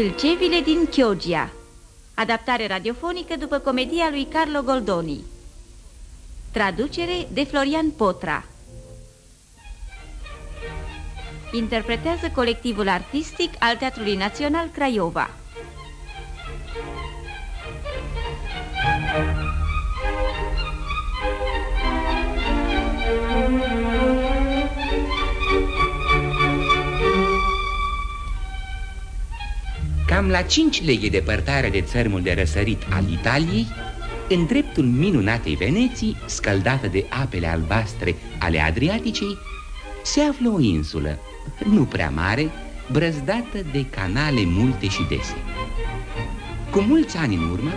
Dâlcevile din Chioggia. Adaptare radiofonică după comedia lui Carlo Goldoni. Traducere de Florian Potra. Interpretează colectivul artistic al Teatrului Național Craiova Cam la cinci leghe depărtare de țărmul de răsărit al Italiei, în dreptul minunatei Veneții, scăldată de apele albastre ale Adriaticei, se află o insulă, nu prea mare, brăzdată de canale multe și dese. Cu mulți ani în urmă,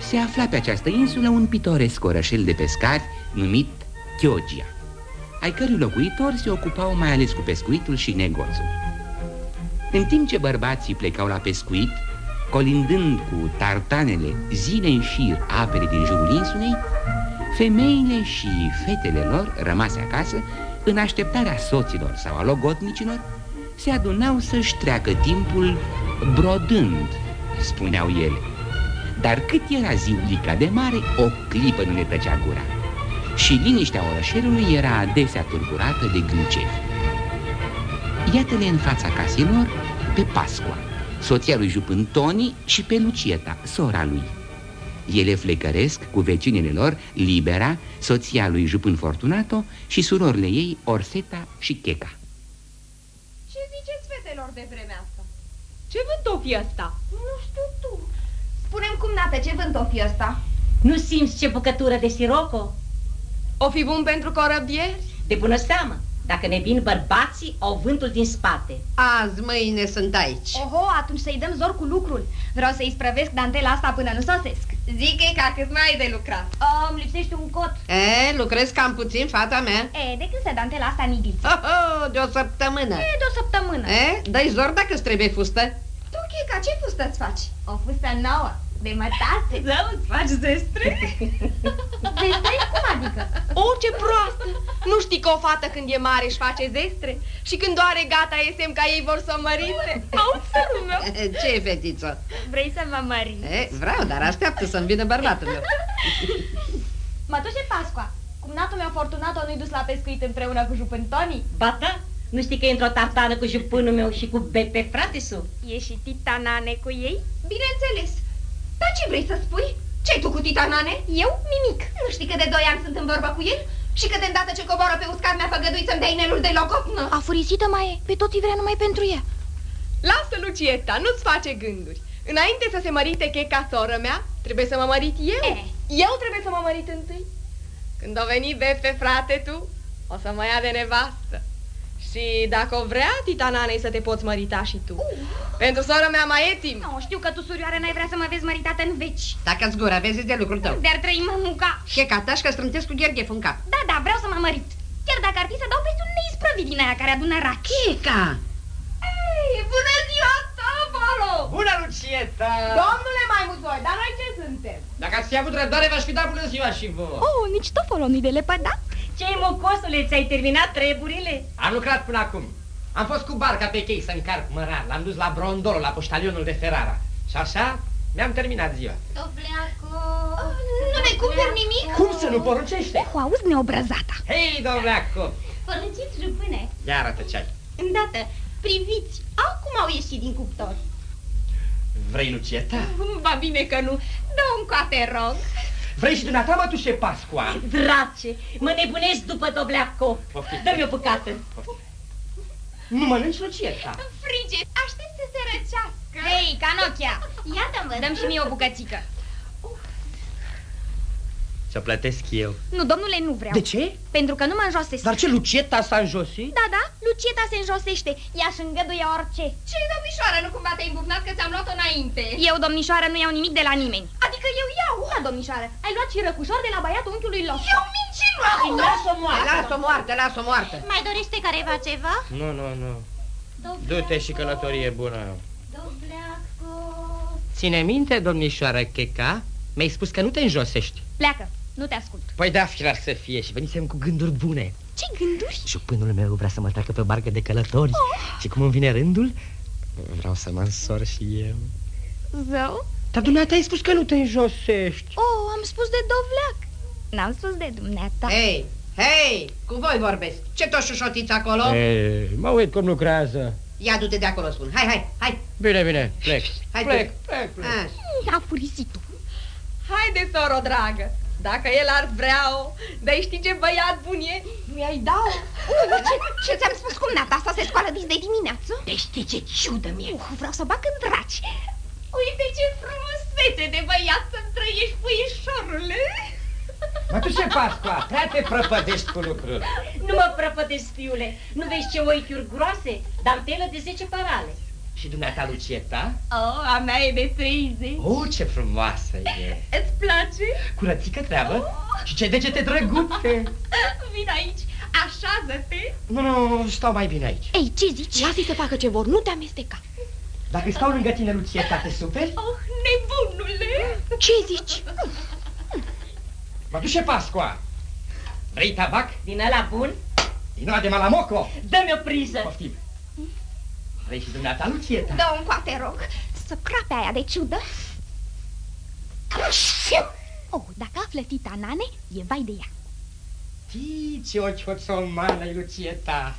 se afla pe această insulă un pitoresc orășel de pescari numit Chioggia, ai cărui locuitori se ocupau mai ales cu pescuitul și negoțul. În timp ce bărbații plecau la pescuit, colindând cu tartanele zile în șir apele din jurul insulei, femeile și fetele lor, rămase acasă, în așteptarea soților sau a logotnicilor, se adunau să-și treacă timpul brodând, spuneau ele. Dar cât era ziulica de mare, o clipă nu le tăcea gura. Și liniștea orășelului era adesea turburată de gâncevi. Iată-le în fața caselor pe Pascua, soția lui Jupân Toni și pe Lucieta, sora lui. Ele flecăresc cu vecinele lor, Libera, soția lui Jupân Fortunato și surorile ei, Orseta și Checa. Ce ziceți fetelor de vremea asta? Ce vânt o fi ăsta? Nu știu tu. Spunem cum, nată, ce vânt o fi ăsta? Nu simți ce bucătură de siroco? O fi bun pentru corăbieri? De bună seamă. Dacă ne vin bărbații, au vântul din spate. Azi, mâine sunt aici. Oho, atunci să-i dăm zor cu lucrul. Vreau să-i sprăvesc dantela asta până nu sosesc. Zic că ca cât mai ai de lucrat. Oh, îmi lipsește un cot. E, lucrez cam puțin, fata mea. E, de când se dantela asta nigliță? Oh, oh, de o săptămână. E, de o săptămână. E, dai zor dacă îți trebuie fustă. Tu, Chica, ce fustă îți faci? O fustă nouă. De mătase. Da, îți faci zestre? zestre? Cum adică? O, ce proastă! Nu știi că o fată când e mare își face zestre? Și când doare gata e semn ca ei vor să mărite? Au țărul meu! Ce e, fetiță? Vrei să mă măriți? E, vreau, dar așteaptă să-mi vină bărbatul meu. Mătușe Pascua, cum natul meu Fortunato nu-i dus la pescuit împreună cu jupân Toni? Ba da, nu știi că e într-o tartană cu jupânul meu și cu Bepe, fratisu? E și tita Nane cu ei? Bineînțeles. Dar ce vrei să spui? Ce-ai tu cu tita Nane? Eu? Nimic. Nu știi că de doi ani sunt în vorbă cu el? Și că de îndată ce coboară pe uscat mi-a făgăduit să-mi dea inelul de locotnă? Afurisită mai e, pe toți vrea numai pentru ea. Lasă, Lucieta, nu-ți face gânduri. Înainte să se mărite checa soră mea, trebuie să mă mărit eu. E. Eu trebuie să mă mărit întâi. Când o veni Bepe, frate, tu, o să mă ia de nevastă. Și dacă o vrea, tita Nanei, să te poți mărita și tu. Uh. Pentru sora mea mai e timp. Nu, știu că tu, surioară, n-ai vrea să mă vezi măritată în veci. Dacă ți gura, vezi de lucrul tău. De-ar trăi mămuca. Și ca tașcă strântesc cu gherghef în cap. Da, da, vreau să mă mărit. Chiar dacă ar fi să dau peste un neisprăvit din aia care adună rachi. Checa! Ei, bună ziua, Topolo! Bună, Lucieta! Domnule Maimuțoi, dar noi ce suntem? Dacă ați fi avut răbdare, v-aș fi dat bună ziua și vouă. Oh, nici Topolo nu-i de lepădat. Ce-i, mocosule, ți-ai terminat treburile? Am lucrat până acum. Am fost cu barca pe chei să încarc mărar. L-am dus la Brondolo, la poștalionul de Ferrara. Și așa mi-am terminat ziua. Dobleacu... Nu ne cumperi nimic? Cum să nu poruncește? Oh, auzi neobrăzata. Hei, domneacu! Părânciți jupâne. Ia arată ce ai. Îndată, priviți, acum au ieșit din cuptor. Vrei, Lucieta? Va bine că nu. Dă un coate, rog. Vrei și dumneata, mătușe Pascua? Drace, mă nebunesc după Dobleaco. Poftim. Dă-mi o bucată. Nu mănânci, Lucieta? Frige, aștept să se răcească. Hei, Canochia, iată-mă, dăm și mie o bucățică. Să plătesc eu. Nu, domnule, nu vreau. De ce? Pentru că nu mă înjosesc. Dar ce, Lucieta s-a înjosit? Da, da, Lucieta se înjosește. Ea își îngăduie orice. ce domnișoară, nu cumva te-ai îmbufnat că ți-am luat-o înainte? Eu, domnișoară, nu iau nimic de la nimeni. Adică eu iau. Da, domnișoară, ai luat și răcușor de la băiatul unchiului Los. Eu mincinoasă. Lasă-o moartă. Lasă-o moarte, lasă-o moarte. Mai dorește careva ceva? Nu, nu, nu. Du-te și călătorie bună. Dobleacu... Ține minte, domnișoară Checa, mi-ai spus că nu te înjosești. Pleacă, nu te ascult. Păi da, firar să fie și venisem cu gânduri bune. Ce gânduri? Jupânul meu vrea să mă treacă pe barcă de călători oh. Și cum îmi vine rândul Vreau să mă însor și eu. Zău? Dar dumneata ai spus că nu te înjosești. Oh, am spus de dovleac. N-am spus de dumneata. Hei, hei, cu voi vorbesc. Ce tot șușotiți acolo? Ei, mă uit cum lucrează. Ia du-te de acolo, spun. Hai, hai, hai. Bine, bine, plec. Hai, plec, tu. plec, plec. Așa. A furisitul. Haide, soro dragă, dacă el ar vrea-o, dar știi ce băiat bun e? Mi-ai dau. Ce, ce ți-am spus cum nata asta se scoală dis de dimineață? Deci știi ce ciudă mie? Uh, vreau să bag în draci. Uite ce frumusețe de băiat să-mi trăiești, puișorule. Mă tu ce Pascua, prea te prăpădești cu lucrul. Nu mă prăpădesc, fiule. Nu vezi ce oichiuri groase? Dantelă de 10 parale. Și dumneata, Lucieta? Oh, a mea e de 30. Oh, ce frumoasă e! Îți place? Curățică treabă? Și ce degete drăguțe! Vin aici, așează-te. Nu, nu, stau mai bine aici. Ei, ce zici? Lasă-i să facă ce vor, nu te amesteca. Dacă stau lângă tine, Lucieta, te superi? Oh, nebunule. Ce zici? Mă duce Pascua! Vrei tabac? Din ăla bun? Din ăla de malamoco? Dă-mi o priză. Poftim! Vrei și dumneata, Lucieta? Dă un coate, rog. Să crape aia de ciudă. Oh, dacă află tita Nane, e vai de ea. Tii, ce ochi hoțomană Lucieta!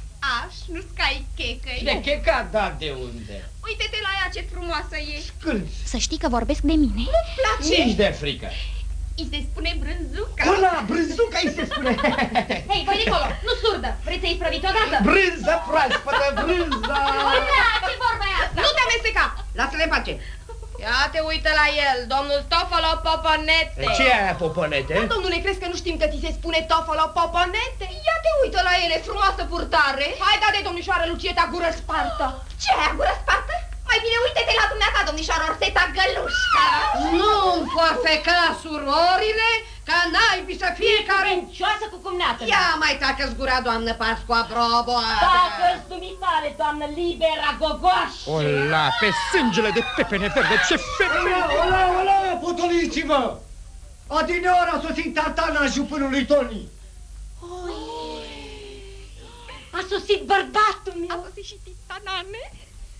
Aș, nu scai checăi. De checa, da, de unde? Uite-te la ea ce frumoasă e. Când? Să știi că vorbesc de mine. Nici de frică! I se spune brânzuca. Ăla, brânzuca îi se spune! Hei, voi de acolo, nu surdă. Vrei să-i sprăviți odată? Brânză proaspătă, brânză! Ce vorba e asta? Nu te amesteca. Lasă-le în pace. Ia te uită la el, domnul Tofolo Poponete. Ce e aia, poponete? Domnule, crezi că nu știm că ți se spune Tofolo Poponete? Ia te uită la ele, frumoasă purtare. Hai, da de domnișoară Lucieta, gură spartă. Ce aia, gură spartă? Mai bine uite-te la dumneata, domnișoară Orseta Gălușca. Nu înfoarfeca surorile, ca naibii să fie care... Cioasă cu cumnată. Ia mai tacă-ți gura, doamnă Pascua Broboadă. Tacă-ți dumitale, doamnă libera gogoaș. Ola, pe sângele de pepene verde, ce femeie! Ola, ola, potoliți-vă! Adineori a sosit tatana jupânului Toni. A sosit bărbatul meu. A fost și tita Nane.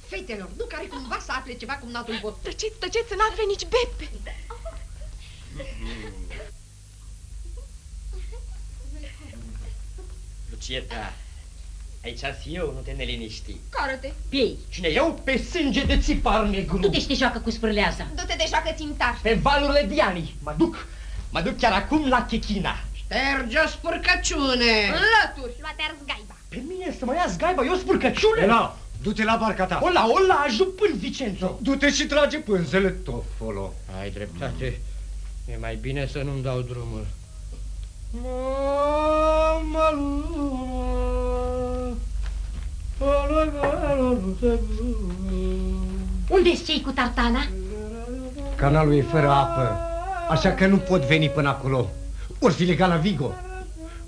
Fetelor, nu care cumva să afle ceva cum natul vot. Tăceți, tăceți, să n-afle nici Bepe. Lucieta, aici eu, nu te neliniști. Care-te? Piei, Cine eu pe sânge de țipar negru. tu te știi joacă cu spârleaza. Du-te de joacă țimtar. Pe valurile Diani. Mă duc, mă duc chiar acum la Chechina. Șterge o spurcăciune. Lături. Luate ars gaiba. Pe mine să mă ia zgaiba, eu spurcăciune? Ela, du-te la barca ta. Ola, ola, ajung până Vicenzo. Du-te și trage pânzele tot folo. Ai dreptate. E mai bine să nu-mi dau drumul. Mama Unde-s cei cu tartana? Canalul e fără apă, așa că nu pot veni până acolo. Or fi legat la Vigo.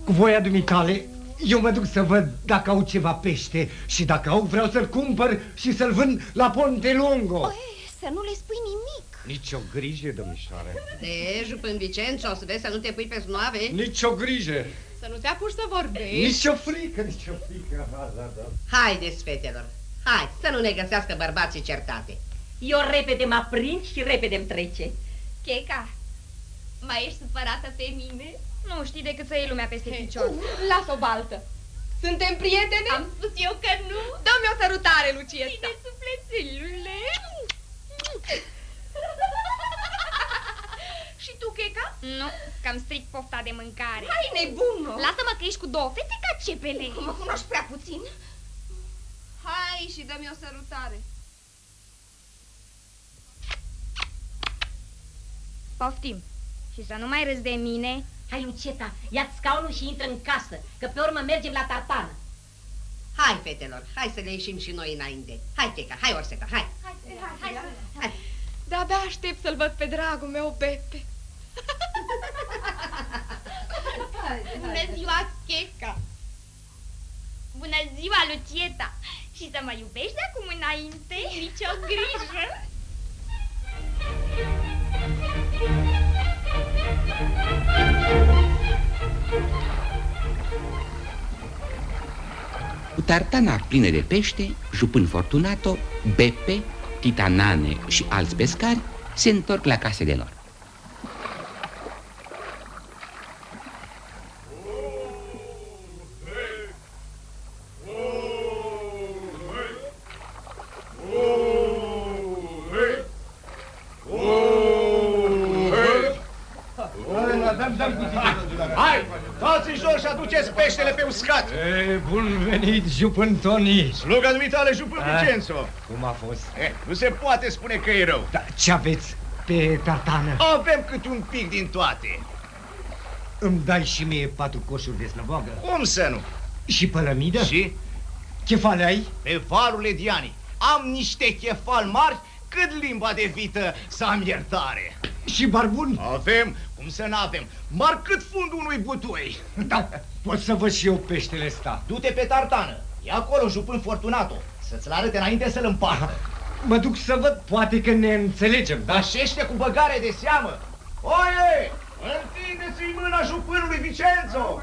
Cu voia dumitale, eu mă duc să văd dacă au ceva pește și dacă au, vreau să-l cumpăr și să-l vând la Ponte Lungo. Oh, să nu le spui nimic. Nici o grijă, domnișoare. Deci, până Vicențo, o să vezi să nu te pui pe snoave. Nici o grijă. Să nu te apuci să vorbești. Nici o frică, nici o frică. Da, da, da. Haideți, fetelor. Hai, să nu ne găsească bărbații certate. Eu repede mă aprind și repede îmi trece. Checa, mai ești supărată pe mine? Nu știi decât să iei lumea peste picior. Lasă o baltă. Suntem prietene? Am spus eu că nu. Dă-mi o sărutare, Lucieta. Bine, sufletelule. Și tu, Checa? Nu, că am strict pofta de mâncare. Hai, nebună! Lasă-mă că ești cu două fete ca cepele. Mă cunoști prea puțin. Hai și dă-mi o sărutare. Poftim. Și să nu mai râzi de mine. Hai, Lucieta, ia scaunul și intră în casă, că pe urmă mergem la tartană. Hai, fetelor, hai să le ieșim și noi înainte. Hai, Checa, hai, Orseta, hai. Hai, hai, hai, hai. De-abia aștept să-l văd pe dragul meu, Pepe. Bună ziua, Checa! Bună ziua, Lucieta! Și să mă iubești de acum înainte? Nici o grijă! Cu tartana plină de pește, jupân Fortunato Bepe, Titanane și alți pescari se întorc la casele lor. Hai, dați jos și aduceți peștele pe uscat. E, bun venit, Jupân Toni. Sluga dumitale, Jupân Ah. Vincenzo. Cum a fost? Eh, nu se poate spune că e rău. Da, ce aveți pe tartană? Avem cât un pic din toate. Îmi dai și mie patru coșuri de slăboagă? Cum să nu? Și pălămidă? Și? Chefale ai? Pe valul Diani am niște chefal mari cât limba de vită să am iertare. Și barbun? Avem, cum să n-avem, mari cât fundul unui butoi. Da, pot să văd și eu peștele ăsta. Du-te pe tartană, e acolo jupân Fortunato, să-ți-l arăte înainte să-l împartă. Mă duc să văd, poate că ne înțelegem, da? Așește cu băgare de seamă. Oie, întindeți-i mâna jupânului Vincenzo.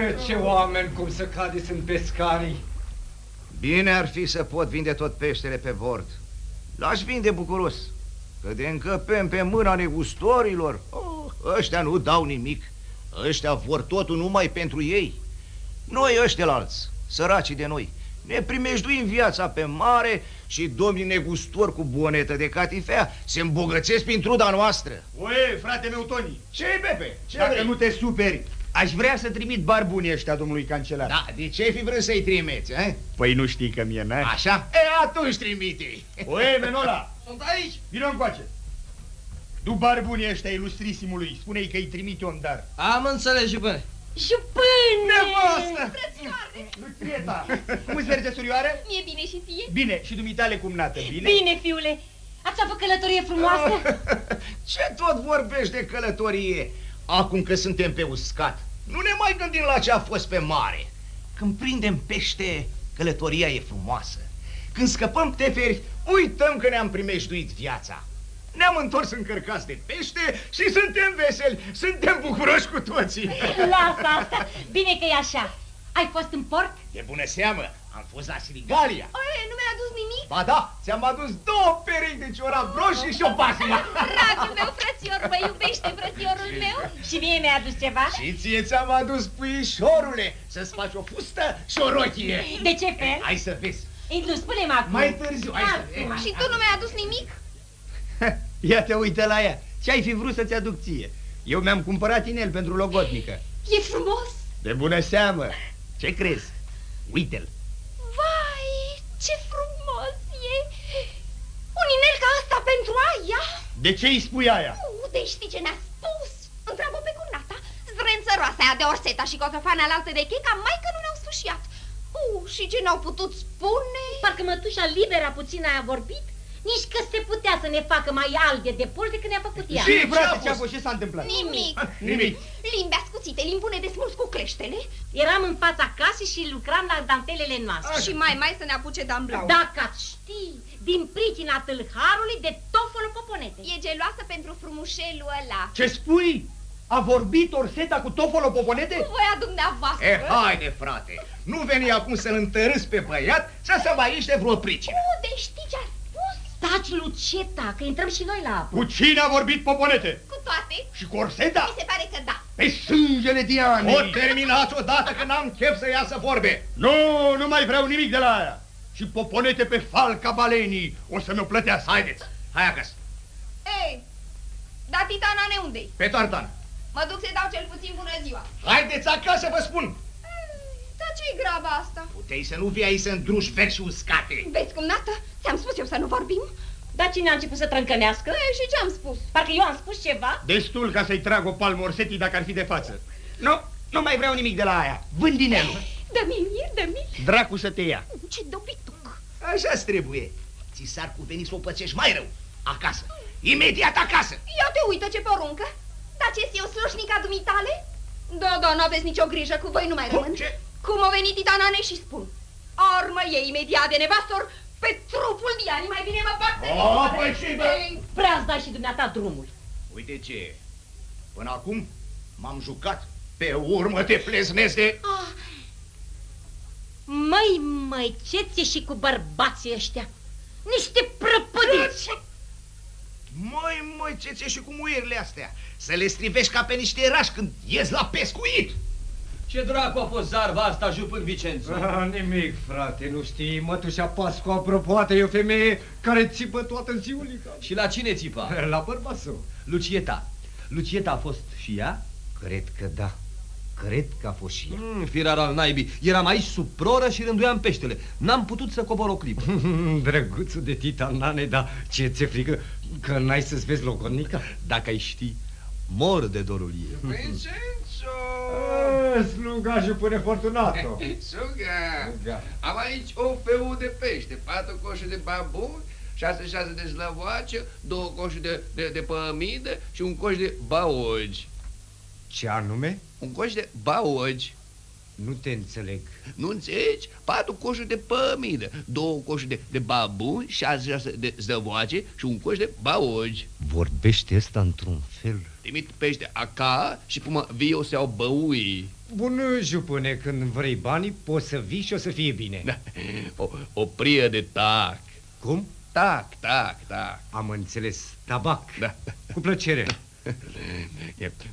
E, ce oameni cum să cade sunt pescarii. Bine ar fi să pot vinde tot peștele pe bord. L-aș vinde bucuros. Că de încăpem pe mâna negustorilor, oh, ăștia nu dau nimic. Ăștia vor totul numai pentru ei. Noi ăștia alți, săracii de noi, ne primejduim viața pe mare și domnii negustori cu bonetă de catifea se îmbogățesc prin truda noastră. Oe, frate meu, Toni, ce Pepe? Ce dacă vrei? nu te superi, aș vrea să trimit barbunii ăștia domnului cancelar. Da, de ce ai fi vrut să-i trimeți, eh? Păi nu știi că mie n Așa? E, atunci trimite Oe, Menola! Sunt aici! Vino încoace! Du barbunii ăștia ilustrisimului, spune-i că-i trimite un dar. Am înțeles, jupâne. Jupâne! Nevastă! Frățioare, Lucieta! Cum-ți merge, surioară? mie bine și ție? Bine, și dumitale cum nată, bine? Bine, fiule! Ați avut călătorie frumoasă? Ce tot vorbești de călătorie? Acum că suntem pe uscat, nu ne mai gândim la ce a fost pe mare. Când prindem pește, călătoria e frumoasă. Când scăpăm teferi, uităm că ne-am primejduit viața. Ne-am întors încărcați de pește și suntem veseli, suntem bucuroși cu toții. Lasă asta! Bine că e așa! Ai fost în port? De bună seamă, am fost la Sirigalia. Oe, nu mi-a adus nimic? Ba da, ți-am adus două perechi de ciorap roșii și o pasimă. Dragul meu frățior, mă iubește frățiorul meu? Și mie mi-ai adus ceva? Și ție ți-am adus puișorule să-ți faci o fustă și o rochie. De ce fel? Hai să vezi. Ei, nu, spune-mi acum. Mai târziu, hai să Acum. vezi. Și tu nu mi-ai adus nimic? Ia te uită la ea. Ce ai fi vrut să-ți aduc ție? Eu mi-am cumpărat inel pentru logotnică. E frumos? De bună seamă. Ce crezi? Uite-l. Vai, ce frumos e! Un inel ca ăsta pentru aia? De ce îi spui aia? Uh, deci știi ce ne-a spus? Întreabă pe curnata. Zrențăroasa aia de Orseta și cotofana alaltă de checa, mai că nu ne-au sfârșiat. Uh, și ce ne-au putut spune? Parcă mătușa libera puțin a vorbit. Nici că se putea să ne facă mai albe de pol decât ne-a făcut ea. Și, ce a frate, ce-a fost? fost? Ce s-a întâmplat? Nimic. Nimic. Limbi ascuțite, limbi bune de smuls cu creștele Eram în fața casei și lucram la dantelele noastre. și mai mai să ne apuce Dan Blau. Dacă ați ști, din pricina tâlharului de tofolo poponete. E geloasă pentru frumușelul ăla. Ce spui? A vorbit Orseta cu Tofolo Poponete? Cu voia dumneavoastră. E, haide, frate, nu veni acum să-l întărâți pe băiat să se mai ieși de vreo pricină. Nu, deci știi ce a spus? Taci, Luceta, că intrăm și noi la apă. Cu cine a vorbit Poponete? Cu toate, Și cu Orseta? mi se pare că da. Pe sângele Dianei! O terminați odată că n-am chef să iasă vorbe. Nu, nu mai vreau nimic de la aia. Și Poponete pe falca balenii o să mi-o plătească. Haideți, hai acasă, Ei, dar titana ne unde pe tartan. Mă duc să-i dau cel puțin bună ziua. Haideți acasă, vă spun. Dar ce-i graba asta? Puteai să nu vii aici să îndruși veri și uscate. Vezi cum, Nată? Ți-am spus eu să nu vorbim? Dar cine a început să trâncănească? E, și ce-am spus? Parcă eu am spus ceva. Destul ca să-i trag o palmă Orsetii dacă ar fi de față. Nu, nu mai vreau nimic de la aia. Vând dinelul. Dă-mi, Mir, dă-mi. Dracu să te ia. Ce dobituc. Așa-ți trebuie. Ți s-ar cuveni să o pățești mai rău. Acasă. Imediat acasă. Ia te uită ce poruncă. Dar ce eu slușnica dumitale? Da, da, n-aveți nicio grijă, cu voi nu mai rămân. Ce? Cum au venit titanane și spun. Armă ei imediat de nevastor pe trupul Diani, mai bine mă fac de O, păi și bă. Prea îți dai și dumneata drumul. Uite ce, până acum m-am jucat, pe urmă te pleznesc de... Măi, măi, ce ți și cu bărbații ăștia? Niște prăpădiți! Măi, măi, ce ți și cu muierile astea? Să le strivești ca pe niște rași când ies la pescuit! Ce dracu a fost zarva asta, jupân Vicențu? Ah, nimic, frate, nu știi, mătușa Pascu, apropo, e o femeie care țipă toată ziulica. Și la cine țipa? La bărbat său. Lucieta. Lucieta a fost și ea? Cred că da. Cred că a fost și ea. Mm, firar al naibii. Eram aici sub proră și rânduiam peștele. N-am putut să cobor o clipă. Drăguțul de tita Nane, dar ce ți-e frică că n-ai să-ți vezi logodnica? Dacă ai ști, mor de dorul ei. Vincenzo! Slugajul pune Fortunato. Suga! Am aici o feu de pește, patru coșuri de babun, șase șase de slăvoace, două coșuri de, de, de pămidă și un coș de baogi. Ce anume? Un coș de baogi. Nu te înțeleg. Nu înțelegi? Patru coșuri de pămidă, două coșuri de, de babun, șase șase de zăvoace și un coș de baogi. Vorbește ăsta într-un fel. Trimit pește aca și până vii o să iau băui. Bun, jupâne, când vrei banii, poți să vii și o să fie bine. Da. O, o prie de tac. Cum? Tac, tac, tac. Am înțeles. Tabac. Da. Cu plăcere.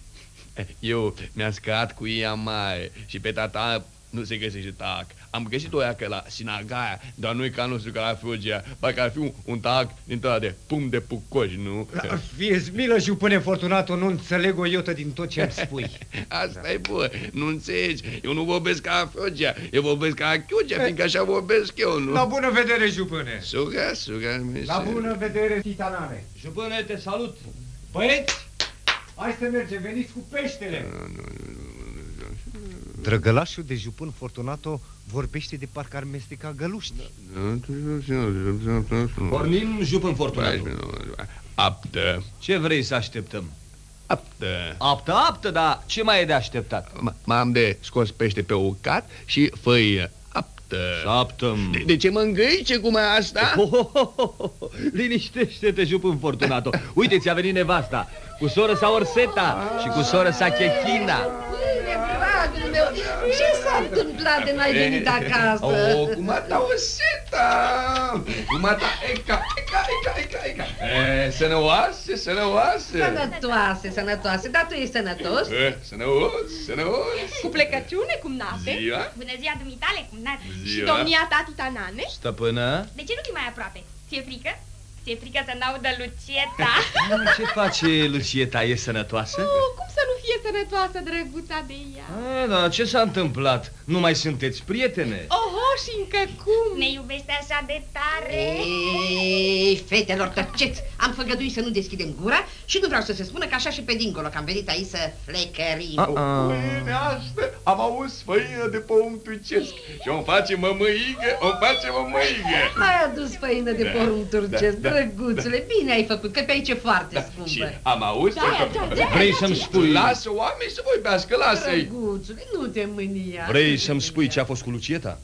Eu mi-am scăat cu ea mai și pe tata nu se găsește tac. Am găsit o iacă la Sinagaia, dar nu e ca nostru ca la Fugia. Parcă ar fi un, un tac din ăla de pum de pucoși, nu? Da, fie milă, jupâne Fortunato, nu înțeleg o iotă din tot ce îmi spui. Asta e bă, nu înțelegi. Eu nu vorbesc ca Fugia, eu vorbesc ca Chiugea, fiindcă așa vorbesc eu, nu? La bună vedere, jupâne. Suga, suga, La bună vedere, titanane. Jupâne, te salut. Băieți, hai să mergem, veniți cu peștele. Drăgălașul de jupân Fortunato vorbește de parcă ar mesteca găluști. Pornim jupân Fortunato. Aptă. Ce vrei să așteptăm? Aptă. Aptă, aptă, dar ce mai e de așteptat? M-am de scos pește pe ucat și făie aptă. Șaptăm. De, de ce mă îngâice cum e asta? Oh, oh, oh, oh. Liniștește-te, jupân Fortunato. Uite, ți-a venit nevasta. Cu soră sa Orseta și cu soră sa Chechina. Dragul meu, ce s-a întâmplat de n-ai venit acasă? Oh, cu mata o seta! Cu mata eca, eca, eca, eca, eca. E, sănăoase, sănăoase. Sănătoase, sănătoase, dar tu ești sănătos? E, sănăos, sănăos. Cu plecăciune, cum naște? Ziua? Bună ziua, dumitale, cum n-ați? Și Ziua. domnia tati Tanane? Stăpână? De ce nu vii mai aproape? Ți-e frică? Ți-e frică să n-audă Lucieta? Ce face Lucieta? E sănătoasă? Oh, cum să nu fie sănătoasă, drăguța de ea? A, da, ce s-a întâmplat? Nu mai sunteți prietene? Oho, și încă cum? Ne iubește așa de tare? Ei, fetelor, tăceți! Am făgăduit să nu deschidem gura și nu vreau să se spună că așa și pe dincolo, că am venit aici să flecărim. Pâine asta, am auzit făină de porumb turcesc și o face mămăigă, o face mămăigă. Ai adus făină de porumb turcesc, da, da, drăguțule, bine ai făcut, că pe aici e foarte Da, scumpă. și am auzit Da, da, da. Vrei să-mi spui... Lasă oamenii să vorbească, lasă-i. Drăguțule, nu te mânia. Vrei să-mi spui ce a fost cu Lucieta?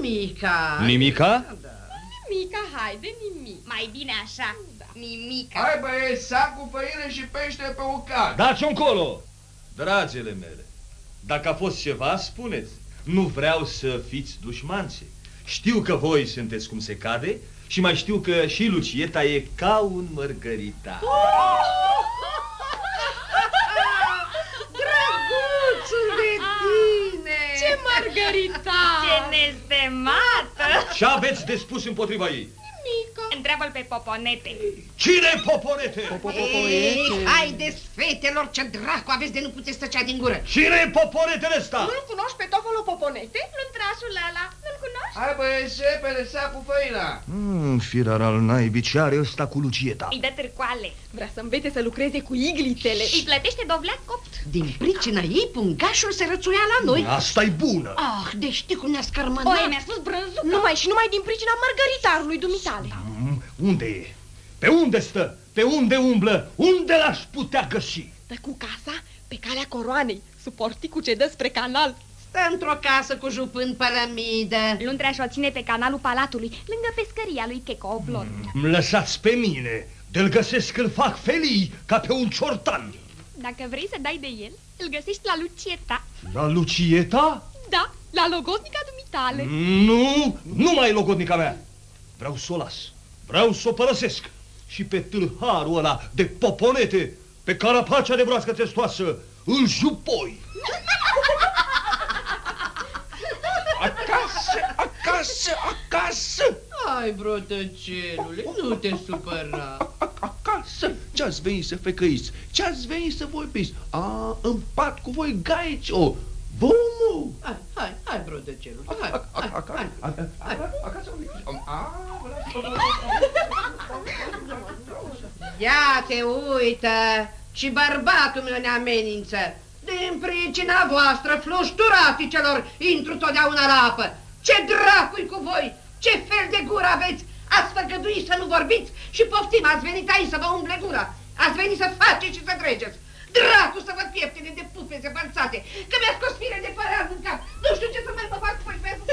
Nimica. Nimica? Nimica, haide, nimic. Mai bine așa, nimica. Hai băieți, sac cu făină și pește pe ucat. Dați-o încolo! Dragele mele, dacă a fost ceva, spuneți. Nu vreau să fiți dușmanțe. Știu că voi sunteți cum se cade și mai știu că și Lucieta e ca un mărgărita. Drăguțul de tine! Ce margarita! Ce nestemată! Ce aveți de spus împotriva ei? Mica. Întreabă-l pe Poponete. Cine poporete? Ei, haideți, fetelor, ce dracu aveți de nu puteți tăcea din gură. Cine poporetele ăsta? Nu-l cunoști pe Tofolo Poponete? Luntrașul ăla, nu-l cunoști? Hai băieți, repede, sac cu făina. Mm, firar al naibii, ce are ăsta cu Lucieta? Îi dă târcoale. Vrea să învețe să lucreze cu iglitele. Îi plătește dovleac copt. Din pricina ei, pungașul se rățuia la noi. asta e bună. Ah, deci știi cum ne-a O, scărmănat? mi-a spus brânzucă. Numai și numai din pricina margaritarului dumitale. Mm, unde e? Pe unde stă? Pe unde umblă? Unde l-aș putea găsi? Dă cu casa pe calea coroanei, sub porticul ce dă spre canal. Stă într-o casă cu jupân pălămidă. Luntraș o ține pe canalul palatului, lângă pescăria lui Checo Oblon. Îmi lăsați pe mine. De-l găsesc, îl fac felii ca pe un ciortan. Dacă vrei să dai de el, îl găsești la Lucieta. La Lucieta? Da, la logotnica dumitale. Nu, nu mai e logodnica mea. Vreau să o las. Vreau să o părăsesc. Și pe tâlharul ăla de poponete, pe carapacea de broască testoasă, îl jupoi. Acasă, acasă, acasă! Hai, brotăcelule, nu te supăra. Acasă! Ce-ați venit să fecăiți? Ce-ați venit să vorbiți? A, în pat cu voi gaici, o! Bumu! Hai, hai, hai, brotăcelule, hai, hai, hai, hai. Acasă, Ia te uită, și bărbatul meu ne amenință. Din pricina voastră, flușturaticelor, intru totdeauna la apă. Ce dracu cu voi? Ce fel de gură aveți? Ați făgăduit să nu vorbiți și poftim, ați venit aici să vă umble gura. Ați venit să faceți și să treceți. Dracu să vă pieptene de pufeze balțate, că mi-a scos fire de păreaz în cap. Nu știu ce să mai mă fac, păi pentru că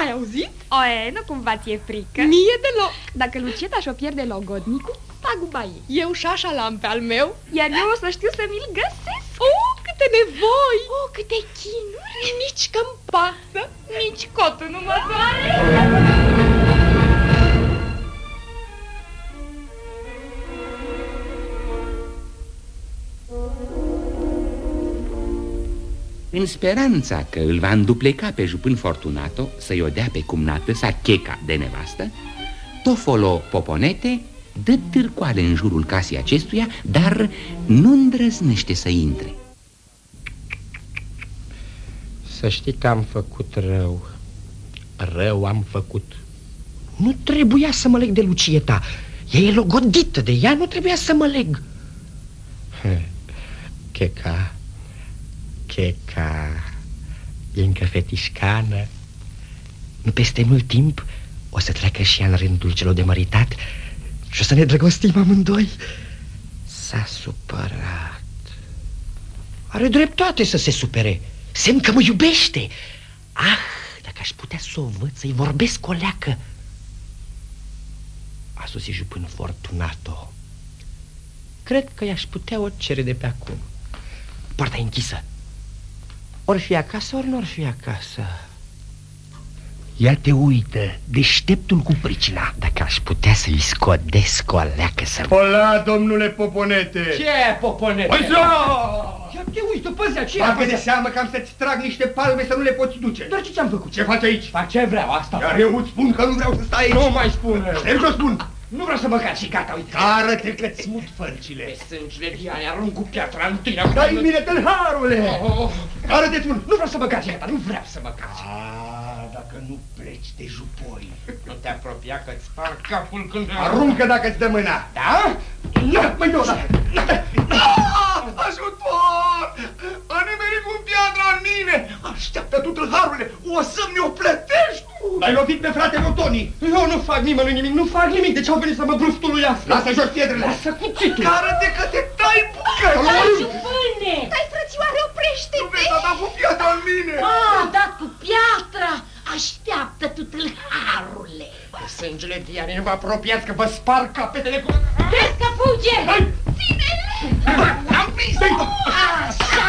Ai auzit? O, e, nu cumva ți-e frică? Mie deloc. Dacă Lucieta și-o pierde logodnicul, paguba ei. Eu și așa l-am pe al meu. Iar eu o să știu să mi-l găsesc. Oh, câte nevoi! Oh, câte chinuri! Nici că-mi pasă. Nici cotul nu mă doare. În speranța că îl va îndupleca pe jupân Fortunato Să-i o dea pe cumnată sa Checa de nevastă Tofolo Poponete dă târcoale în jurul casei acestuia Dar nu îndrăznește să intre. Să știi că am făcut rău. Rău am făcut. Nu trebuia să mă leg de Lucieta Ea e logodită de ea, nu trebuia să mă leg. Checa Checa E încă fetișcană. Nu peste mult timp O să treacă și ea în rândul celor de măritat Și o să ne drăgostim amândoi. S-a supărat. Are dreptate să se supere. Semn că mă iubește. Ah, dacă aș putea să o văd, să-i vorbesc o leacă. A sosit jupân Fortunato. Cred că i-aș putea o cere de pe acum. Poarta e închisă Ori fi acasă, ori nu-or fi acasă. Ia te uită, deșteptul cu pricina. Dacă aș putea să-i scodesc o leacă să... Hola, domnule Poponete! Ce, Poponete? Păi Ia te uită, păzea, ce Bagă de seamă că am să-ți trag niște palme să nu le poți duce. Dar ce ți-am făcut? Ce faci aici? Fac ce vreau, asta Iar eu îți spun că nu vreau să stai aici. Nu mai spune. Ștergi o spun Nu vreau să mă caci și gata, uite Cară-te că-ți smut fărcile Pe sângele Diane arunc cu piatra în tine Dai mine tâlharule oh, oh. Cară-te spun Nu vreau să mă caci, gata, nu vreau să mă caci Ah, dacă nu pleci de jupoi Nu te apropia că-ți spar capul când... Aruncă dacă-ți dă mâna Da? Nu, mai nu, Ajutor! A nimerit cu piatra în mine! Așteaptă tu, tâlharule! O să-mi o plătești tu! L-ai lovit pe fratele Toni! Eu nu fac nimănui nimic, nu fac nimic! De ce au venit să mă brustuluiască? Lasă jos pietrele! Lasă cuțitul! Cară-te că te tai bucăți! Stai, jupâne! Stai, frățioare, oprește-te! Nu vezi, a dat cu piatra în mine! A, dat cu piatra! Așteaptă tu, tâlharule! Pe sângele Diane vă apropiați că vă spar capetele cu... Vezi că fuge! Ține-le! Am prins! Așa!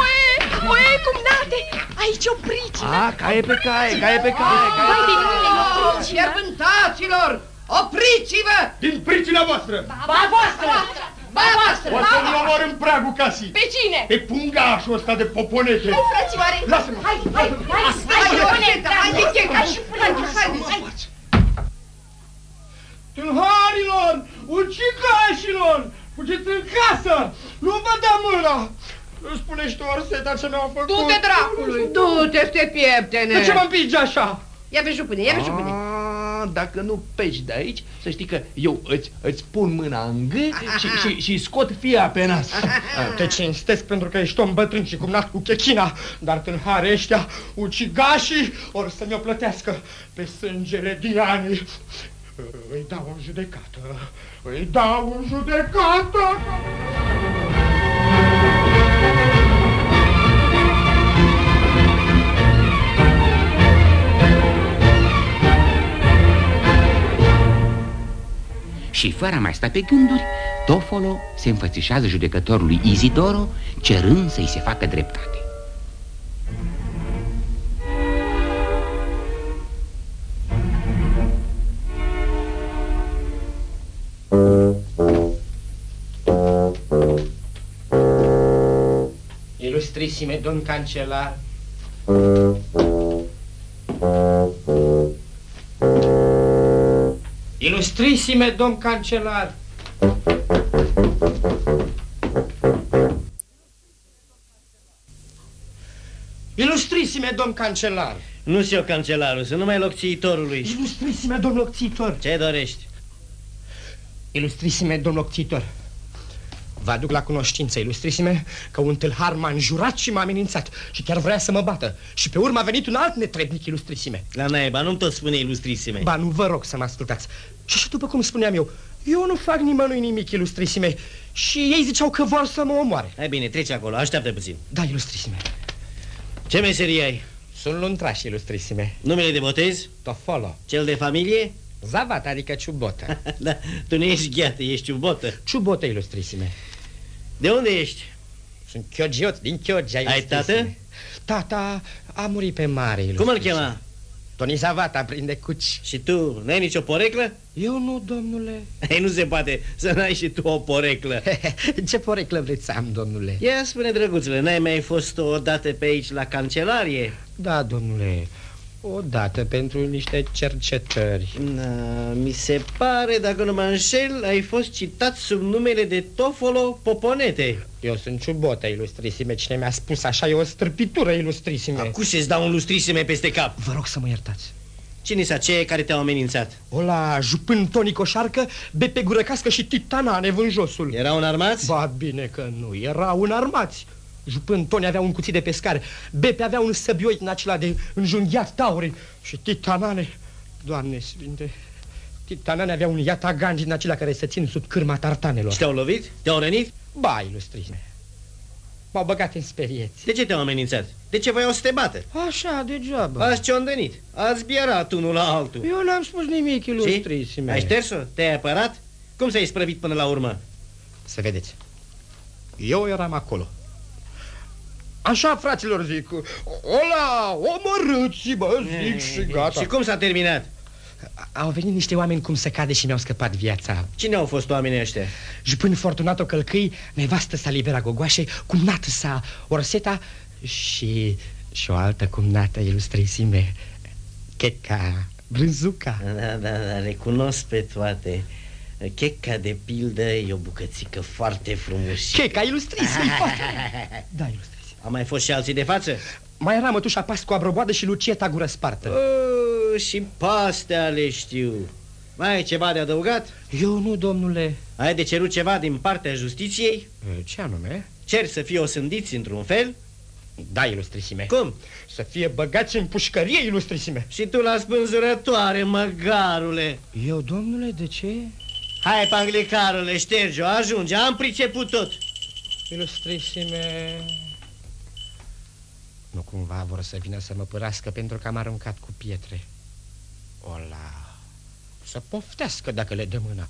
Oe, oe, cumnate! Aici o pricină! A, caie pe caie, caie pe caie, caie Vai de pe mine, e o pricină! Fierbântaților, opriți-vă! Din pricina voastră! Ba voastră! Ba voastră! O să-l omor în pragul casii! Pe cine? Pe pungașul ăsta de poponete! Hai, frățioare! Lasă-mă! Hai, hai, hai! Hai, Ioneta, hai, Checa, și Haideți, haideți! Tâlharilor! Ucigașilor! Fugiți în casă! Nu vă da mâna! Nu spune și tu, Orseta, ce mi-au făcut? Du-te dracului! Du-te, te pieptene! De ce mă împingi așa? Ia pe jupâne, ia pe jupâne! A, dacă nu peci de aici, să știi că eu îți, îți pun mâna în gât și, și, și scot fia pe nas. Te cinstesc pentru că ești om bătrân și cumnat cu chechina, dar tâlhare ăștia, ucigașii, or să mi-o plătească pe sângele Dianii. Îi dau în judecată, îi dau în judecată. Și fără a mai sta pe gânduri, Tofolo se înfățișează judecătorului Izidoro, cerând să-i se facă dreptate. Ilustrisime domn cancelar, Ilustrisime, domn cancelar. Ilustrisime, domn cancelar. Nu-s eu cancelarul, sunt numai locțiitorului. Ilustrisime, domn locțitor. Ce dorești? Ilustrisime, domn locțitor. Vă aduc la cunoștință, ilustrisime, că un tâlhar m-a înjurat și m-a amenințat și chiar vrea să mă bată. Și pe urmă a venit un alt netrebnic, ilustrisime. La naiba, nu-mi tot spune ilustrisime. Ba, nu vă rog să mă ascultați. Și și după cum spuneam eu, eu nu fac nimănui nimic, ilustrisime. Și ei ziceau că vor să mă omoare. Hai bine, treci acolo, așteaptă puțin. Da, ilustrisime. Ce meserie ai? Sunt luntraș, ilustrisime. Numele de botez? Tofolo. Cel de familie? Zavat, adică ciubotă. da, tu nu ești gheată, ești ciubotă. Ciubotă, ilustrisime. De unde ești? Sunt chiogiot din Chioggia, Ai tată? Tata a murit pe mare, Cum îl chema? Toni Zavata prinde cuci. Și tu, n-ai nicio poreclă? Eu nu, domnule. Ei, nu se poate să n-ai și tu o poreclă. Ce poreclă vreți să am, domnule? Ia spune, drăguțule, n-ai mai fost odată pe aici la cancelarie? Da, domnule. O dată pentru niște cercetări. Na, mi se pare, dacă nu mă înșel, ai fost citat sub numele de Tofolo Poponete. Eu sunt ciubotă, ilustrisime. Cine mi-a spus așa e o strâmpitură, ilustrisime. Acum să-ți dau un lustrisime peste cap. Vă rog să mă iertați. Cine s aceia care te-au amenințat? O la jupân Toni Coșarcă, bepe gură cască și titana nevânjosul. Erau înarmați? Ba bine că nu, erau înarmați. Jupân Toni avea un cuțit de pescar, Bepe avea un săbioi din acela de înjunghiat tauri și Titanane, Doamne sfinte, Titanane avea un iatagan din acela care se țin sub cârma tartanelor. Și te-au lovit? Te-au rănit? Ba, ilustrime. M-au băgat în sperieți. De ce te-au amenințat? De ce voiau să te bată? Așa, degeaba. Ați ciondănit, ați bierat unul la altul. Eu n-am spus nimic, ilustrisime. Ai șters-o? Te-ai apărat? Cum s-ai sprăvit până la urmă? Să vedeți. Eu eram acolo. Așa, fraților, zic, Ola, omorâți-mă, zic Eh, și gata. Și cum s-a terminat? Au venit niște oameni cum se cade și mi-au scăpat viața. Cine au fost oamenii ăștia? Jupân Fortunato Călcâi, nevastă sa Libera Gogoașe, cumnată sa Orseta și, și o altă cumnată ilustrisime, Checa Brânzuca. Da, da, da, recunosc pe toate. Checa, de pildă, e o bucățică foarte frumos. Checa ilustrisime, Da, ilustrisime. Au mai fost și alții de față? Mai era mătușa Pascu Abroboadă și Lucieta Gură Spartă. Oh, și pastea le știu. Mai ai ceva de adăugat? Eu nu, domnule. Ai de cerut ceva din partea justiției? Ce anume? Cer să fie osândiți într-un fel? Da, ilustrisime. Cum? Să fie băgați în pușcărie, ilustrisime. Și tu la spânzurătoare, măgarule. Eu, domnule, de ce? Hai, panglicarule, șterge-o, ajunge, am priceput tot. Ilustrisime... Nu cumva vor să vină să mă părască pentru că am aruncat cu pietre. Ola, să poftească dacă le dă mâna.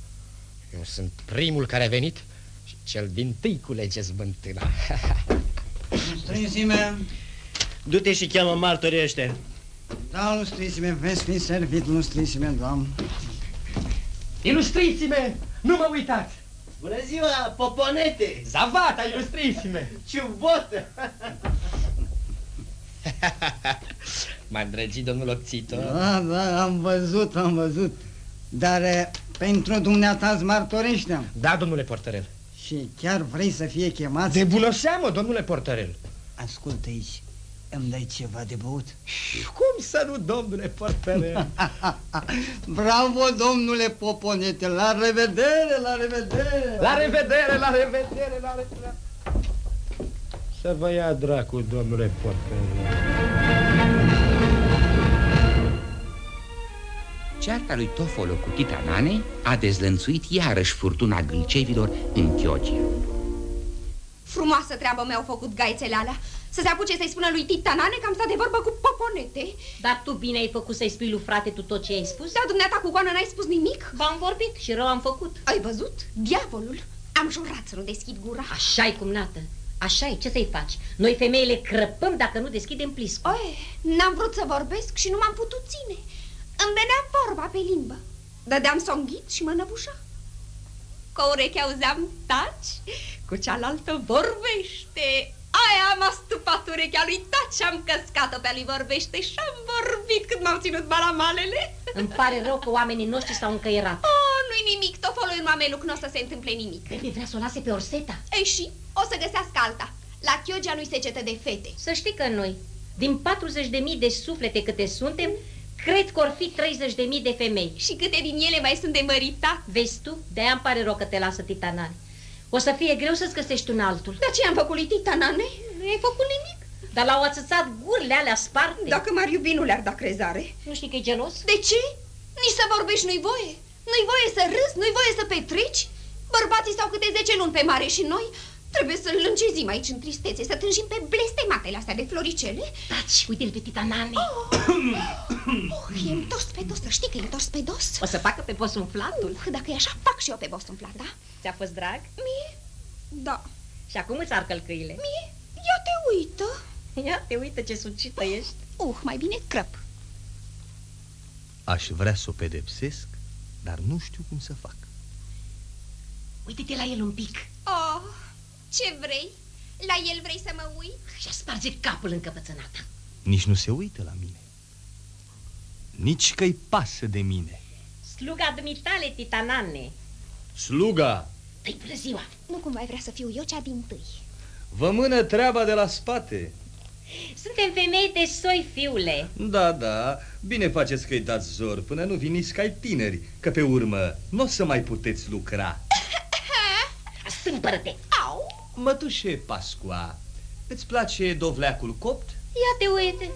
Eu sunt primul care a venit și cel din tâi culege zbântâna. Lustrisime, Du-te și cheamă martorii ăștia. da, lustrisime, vezi fi servit, lustrisime, doamnă. Ilustrisime, nu mă uitați! Bună ziua, poponete! Zavata, ilustrisime! Ciubotă! M-a îndrăgit domnul Ocțito. Da, da, am văzut, am văzut. Dar e, pentru dumneata îți martorește Da, domnule portărel. Și chiar vrei să fie chemat? De bună seamă, domnule portărel. Ascultă aici, îmi dai ceva de băut? Cum să nu, domnule portărel? Bravo, domnule Poponete, la revedere, la revedere! La revedere, la revedere, la revedere! Să vă ia dracu, domnule portărel. Cearta lui Tofolo cu Titanane a dezlănțuit iarăși furtuna gâlcevilor în Chiogia. Frumoasă treabă mi-au făcut gaițele alea Să se apuce să-i spună lui Titanane că am stat de vorbă cu poponete Dar tu bine ai făcut să-i spui lui frate tu tot ce ai spus? Da, dumneata cu goană n-ai spus nimic? V-am vorbit și rău am făcut Ai văzut? Diavolul Am jurat să nu deschid gura Așa-i, cumnată așa e, ce să-i faci? Noi femeile crăpăm dacă nu deschidem pliscul. Oi, n-am vrut să vorbesc și nu m-am putut ține. Îmi venea vorba pe limbă. Dădeam songhit și mă năbușa. Cu o ureche auzeam taci Cu cealaltă vorbește Aia m-a stupat urechea lui taci am căscat-o pe lui vorbește și am vorbit cât m-au ținut balamalele. Îmi pare rău că oamenii noștri s-au încăierat. Oh, nu-i nimic, tofolul în mameluc nu o să se întâmple nimic. Baby vrea să o lase pe Orseta. Ei și, o să găsească alta. La Chioggia nu-i secetă de fete. Să știi că noi, din 40.000 de suflete câte suntem, cred că or fi 30.000 de femei. Și câte din ele mai sunt de măritat? Vezi tu? De-aia îmi pare rău că te lasă titanane. O să fie greu să-ți găsești un altul. Dar ce am făcut lui titanane? Nu ai făcut nimic. Dar l-au ațățat gurile alea sparte. Dacă m-ar iubi, nu le-ar da crezare. Nu știi că e gelos? De ce? Nici să vorbești nu-i voie. Nu-i voie să râzi, nu-i voie să petreci. Bărbații stau câte 10 luni pe mare și noi trebuie să-l lângezim aici în tristețe, să tânjim pe blestematele astea de floricele. Taci, uite-l pe titanane. Oh, oh, e întors pe dos, să știi că e întors pe dos. O să facă pe bos umflatul. Uh, dacă e așa, fac și eu pe bos umflat, da? Ți-a fost drag? Mie? Da. Și acum îți ar călcâile. Mie? Ia te uită. Ia te uită ce sucită ești. Uh, mai bine crăp. Aș vrea să o pedepsesc, dar nu știu cum să fac. Uite-te la el un pic. Oh, ce vrei? La el vrei să mă uit? Și-a sparge capul încăpățânată. Nici nu se uită la mine. Nici că-i pasă de mine. Sluga dumitale, titanane. Sluga! Păi, bună ziua! Nu cumva vrea să fiu eu cea din tâi. Vă mână treaba de la spate. Suntem femei de soi, fiule. Da, da, bine faceți că-i dați zor până nu viniți ca timeri, că pe urmă nu o să mai puteți lucra. Stâmpără-te! Au! Mătușe Pascua, îți place dovleacul copt? Ia te uite!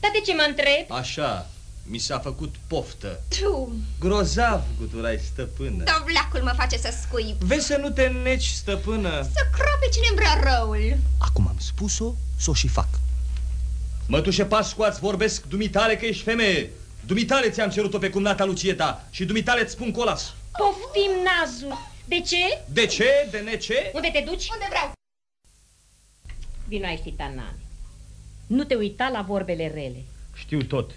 Dar de ce mă întreb? Așa, mi s-a făcut poftă. Tu! Grozav guturai, stăpână. Dovleacul mă face să scuip. Vezi să nu te neci, stăpână. Să crope cine vrea răul. Acum am spus-o, s-o și fac. Mătușe Pascu, îți vorbesc dumitale că ești femeie. Dumitale ți-am cerut-o pe cumnata Lucieta și dumitale îți spun colas. Poftim nazul. De ce? De ce? De nece? Unde te duci? Unde vreau. Vino aici, titanane. Nu te uita la vorbele rele. Știu tot.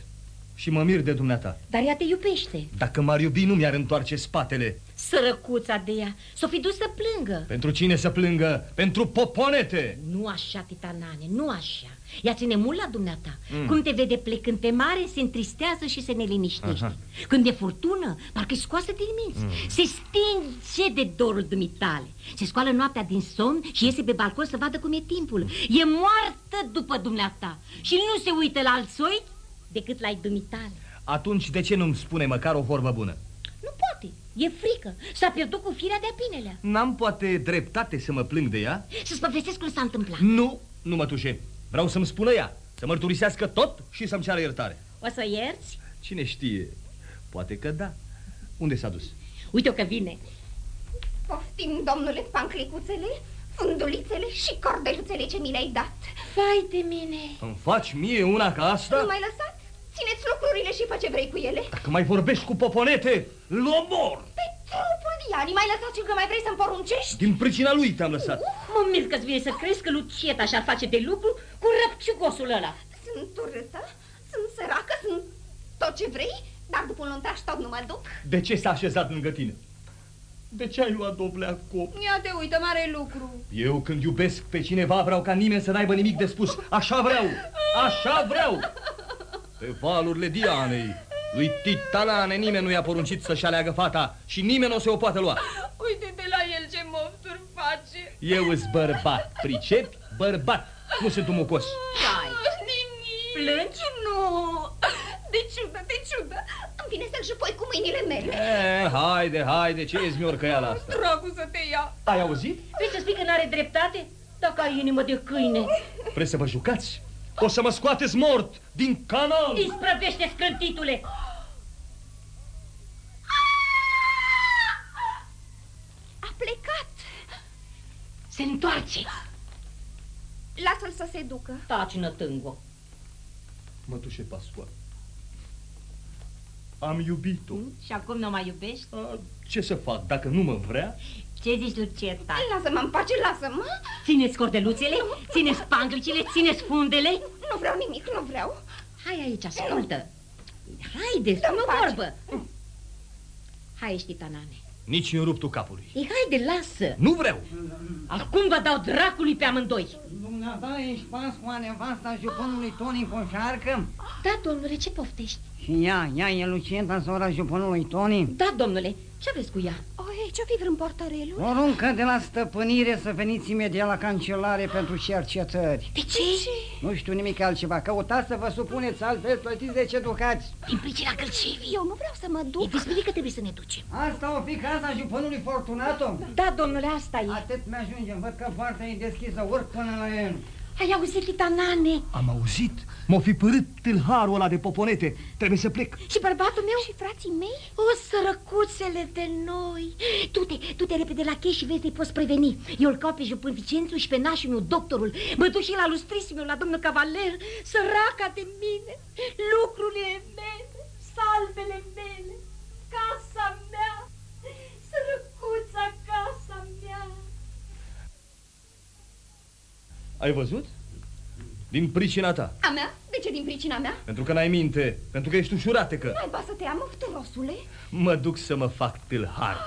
Și mă mir de dumneata. Dar ea te iubește. Dacă m-ar iubi, nu mi-ar întoarce spatele. Sărăcuța de ea. S-o fi dus să plângă. Pentru cine să plângă? Pentru poponete! Nu așa, titanane, nu așa. Ea ține mult la dumneata. Mm. Cum te vede plecând pe mare, se întristează și se neliniștește. Aha. Când e furtună, parcă-i scoasă din minți. Mm. Se stinge de dorul dumitale. Se scoală noaptea din somn și iese pe balcon să vadă cum e timpul. E moartă după dumneata și nu se uită la alt soi decât la dumitale. Atunci de ce nu-mi spune măcar o vorbă bună? Nu poate, e frică. S-a pierdut cu firea de-a pinelea. N-am poate dreptate să mă plâng de ea? Să-ți povestesc cum s-a întâmplat. Nu, nu mă tușe. Vreau să-mi spună ea, să mărturisească tot și să-mi ceară iertare. O să ierți? Cine știe? Poate că da. Unde s-a dus? Uite-o că vine. Poftim, domnule, panclicuțele, fundulițele și cordeluțele ce mi le-ai dat. Vai de mine! Îmi faci mie una ca asta? Nu mai lăsat? Țineți lucrurile și fă ce vrei cu ele. Dacă mai vorbești cu poponete, îl omor! Pe trupul Diani, mai lăsat și că mai vrei să-mi poruncești? Din pricina lui te-am lăsat. Mă mir că-ți vine să crezi că Lucieta și-ar face de lucru cu răpciugosul ăla. Sunt urâtă, sunt săracă, sunt tot ce vrei, dar după un luntraș tot nu mă duc. De ce s-a așezat lângă tine? De ce ai luat doblea cop? Ia te uită, mare lucru. Eu când iubesc pe cineva vreau ca nimeni să n-aibă nimic de spus. Așa vreau! Așa vreau! Pe valurile Dianei, lui Titanane nimeni nu i-a poruncit să-și aleagă fata și nimeni nu o să o poată lua. Uite-te la el ce mofturi face. Eu îs bărbat, pricepi? Bărbat, nu sunt un mucos. Hai, Nimic. plângi? Nu, de ciudă, de ciudă. Îmi vine să-l jupoi cu mâinile mele. E, haide, haide, ce e zmiorcăiala asta? Dracu să te ia. Ai auzit? Vrei să spui că n-are dreptate? Dacă ai inimă de câine. Vreți să vă jucați? O să mă scoateți mort din canal! Isprăvește scântitule! A plecat. Se întoarce. Lasă-l să se ducă. Taci, nătângo. Mătușe Pascual, am iubit-o. Și acum nu mai iubești? A, Ce să fac dacă nu mă vrea? Ce zici, Lucieta? Lasă-mă în pace, lasă-mă. Țineți cordeluțele? Țineți panglicile? Țineți fundele? Nu vreau nimic, nu vreau. Hai aici, ascultă. Haide, Dă-mi spune o pace. vorbă. Hai, ești tanane. Nici în ruptul capului. Ei, haide, lasă. Nu vreau! Acum vă dau dracului pe amândoi. Dumneata ești pas cu nevasta juponului Toni în coșarcă? Da, domnule, ce poftești? Și ea, ea e Lucienta, sora juponului Toni? Da, domnule, ce vreți cu ea? Oi, ce-o fi vreun portărelul? Poruncă de la stăpânire să veniți imediat la cancelare pentru cercetări. De ce? Nu știu nimic altceva. Căutați să vă supuneți, altfel plătiți de ce ducați. Din pricina călcevii. Eu nu vreau să mă duc. E vezi că trebuie să ne ducem. Asta o fi casa juponului Fortunato? Da, domnule, asta e. Atât mi-ajungem. Văd că poarta e deschisă. Urc până la el. Ai auzit, Litanane? Am auzit. M-o fi părât tâlharul ăla de poponete. Trebuie să plec. Și bărbatul meu? Și frații mei? O, sărăcuțele de noi. Du-te, du-te repede la chei și vezi de poți preveni. Eu îl caut pe jupân Vicențu și pe nașul meu, doctorul. Mă duc și la lustrisimul, la domnul cavaler, săraca de mine, lucrurile mele, salvele mele, casa mea, sărăcuța casa mea. Ai văzut? Din pricina ta. A mea? De ce din pricina mea? Pentru că n-ai minte, pentru că ești ușurate că... N-ai ba să te am, târosule. Mă duc să mă fac tâlhar,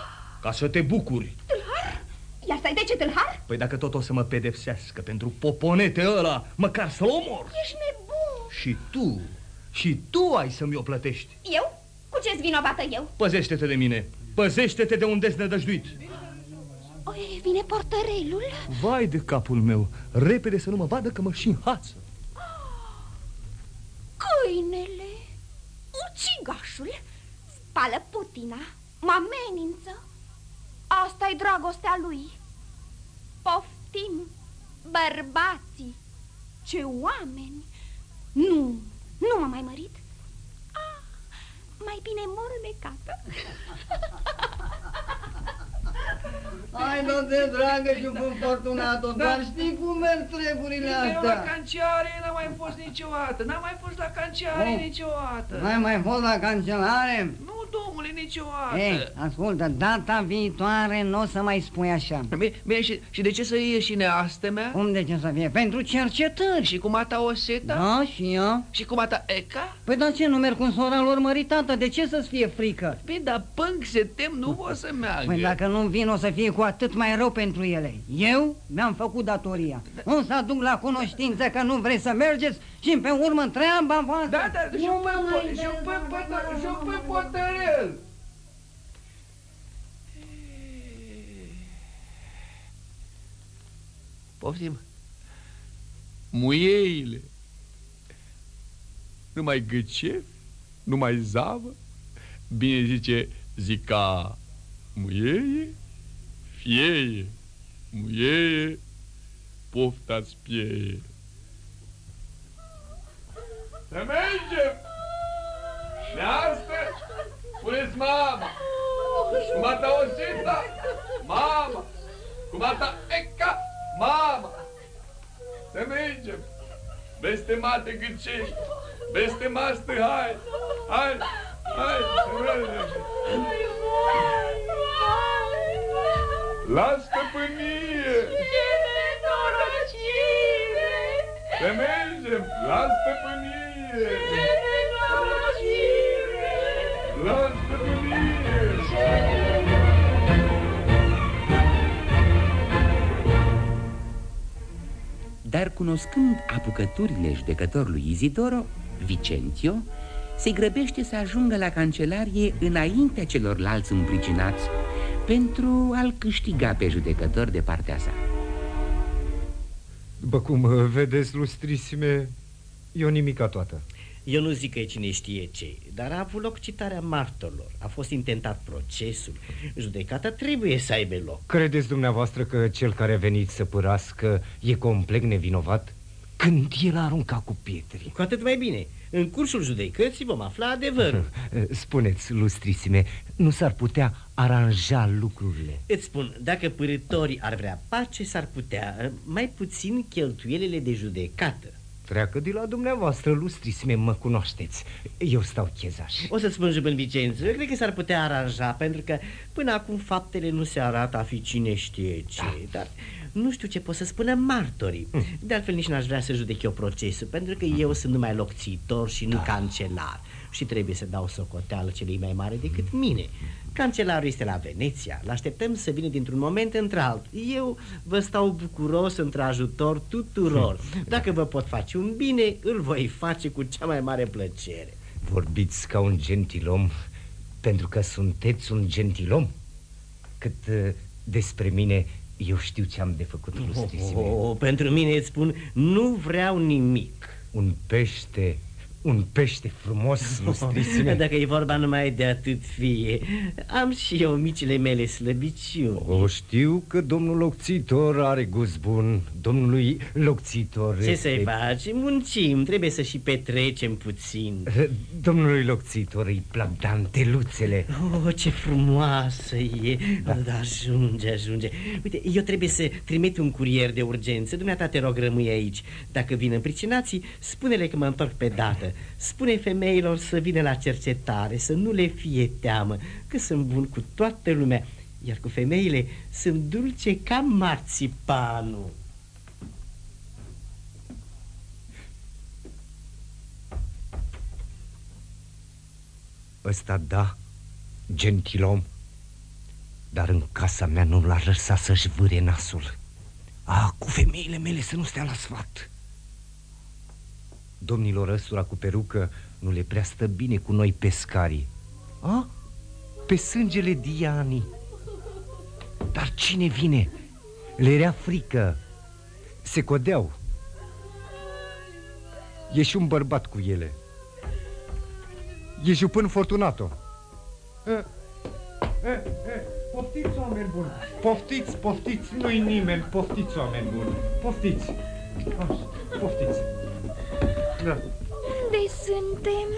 ca să te bucuri. Tâlhar? Iar stai de ce tâlhar? Păi dacă tot o să mă pedepsească pentru poponete ăla, măcar să-l omor. Ești nebun. Și tu, și tu ai să-mi o plătești. Eu? Cu ce-s vinovată eu? Păzește-te de mine, păzește-te de un deznădăjduit. Oi, vine portărelul. Vai de capul meu, repede să nu mă vadă că mă și înhață. Câinele, ucigașul, spală putina, mă amenință. Asta-i dragostea lui. Poftim, bărbații, ce oameni. Nu, nu m-am mai mărit. Ah, mai bine mor necată. Hai, de dragă și un fortunato, da. dar știi cum merg treburile astea? Eu la canciare n-am mai fost niciodată, n-am mai fost la canciare Oh. niciodată. N-ai mai fost la cancelare? Nu, domnule, niciodată. Ei, ascultă, data viitoare nu o să mai spui așa. Bine, bine și, și de ce să ieși neaste mea? Cum de ce să fie? Pentru cercetări. Și cum a ta Oseta? Da, și eu. Și cum a ta Eca? Păi dar ce, nu merg cu sora lor măritată? De ce să-ți fie frică? Bine, dar pânc se tem, nu o să meargă. Păi dacă nu vin, o să fie cu atât mai rău pentru ele. Eu mi-am făcut datoria. O să aduc la cunoștință că nu vreți să mergeți și pe urmă treaba voastră. Da, da, și Nu pe, mă mai și dă, pe, da, pe, da, și da, pe da. potărel. Poftim. Muieile. Nu mai gâcef, nu mai zavă. Bine zice, zica muieie, fieie, muieie, pofta-ți pieie. Să mergem! Neastă, spuneți mama! Cum a ta Osita? Mama! Cum a ta Eca? Mama! Să mergem! Blestemate gâcești! Blestemaste, hai! Hai! Hai! Să mergem! La stăpânie! Ce nenorocire! Să mergem! La stăpânie! Ce nenorocire! La stăpânie! Dar cunoscând apucăturile judecătorului Izidoro, Vicentio se grăbește să ajungă la cancelarie înaintea celorlalți împricinați pentru a-l câștiga pe judecător de partea sa. După cum uh, vedeți, lustrisime, e o nimica toată. Eu nu zic că e cine știe ce, dar a avut loc citarea martorilor. A fost intentat procesul. Judecata trebuie să aibă loc. Credeți dumneavoastră că cel care a venit să părască e complet nevinovat? Când el a aruncat cu pietre. Cu atât mai bine. În cursul judecății vom afla adevărul. Spuneți, lustrisime, nu s-ar putea aranja lucrurile? Îți spun, dacă părătorii ar vrea pace, s-ar putea mai puțin cheltuielile de judecată. Treacă de la dumneavoastră, lustrisime, mă cunoașteți. Eu stau chezaș. O să-ți spun, Jubân Vicență, cred că s-ar putea aranja, pentru că până acum faptele nu se arată a fi cine știe ce, da. dar Nu știu ce pot să spună martorii De altfel nici n-aș vrea să judec eu procesul Pentru că eu sunt numai locțitor și nu da. cancelar Și trebuie să dau socoteală celui mai mare decât mine. Cancelarul este la Veneția. L-așteptăm să vină dintr-un moment într-alt. Eu vă stau bucuros într-ajutor tuturor. Dacă vă pot face un bine, îl voi face cu cea mai mare plăcere. Vorbiți ca un gentilom Pentru că sunteți un gentilom. Cât uh, despre mine eu știu ce am de făcut, oh, oh, oh, Pentru mine îți spun, nu vreau nimic. Un pește un pește frumos, lustrisime Dacă e vorba numai de atât fie. Am și eu micile mele slăbiciuni. O știu că domnul locțitor are gust bun. Domnului locțitor Ce să-i faci? Muncim, trebuie să și petrecem puțin. Domnului locțitor îi plac danteluțele. Oh, ce frumoasă e. Da. da, ajunge, ajunge. Uite, eu trebuie să trimit un curier de urgență. Dumneata te rog rămâi aici. Dacă vin împricinații, spune-le că mă întorc pe dată Spune femeilor să vină la cercetare, să nu le fie teamă, că sunt bun cu toată lumea, iar cu femeile sunt dulce ca marțipanul. Ăsta da, gentilom, dar în casa mea nu l-a lăsat să-și vâre nasul. A, cu femeile mele să nu stea la sfat. Domnilor ăsura cu perucă nu le prea stă bine cu noi pescarii. A? Pe sângele Diani. Dar cine vine? Le era frică. Se codeau. E și un bărbat cu ele. E jupân Fortunato. E, e, e, Poftiți, oameni buni. Poftiți, poftiți, nu-i nimeni. Poftiți, oameni buni. Poftiți. Așa, Poftiți da. Unde suntem?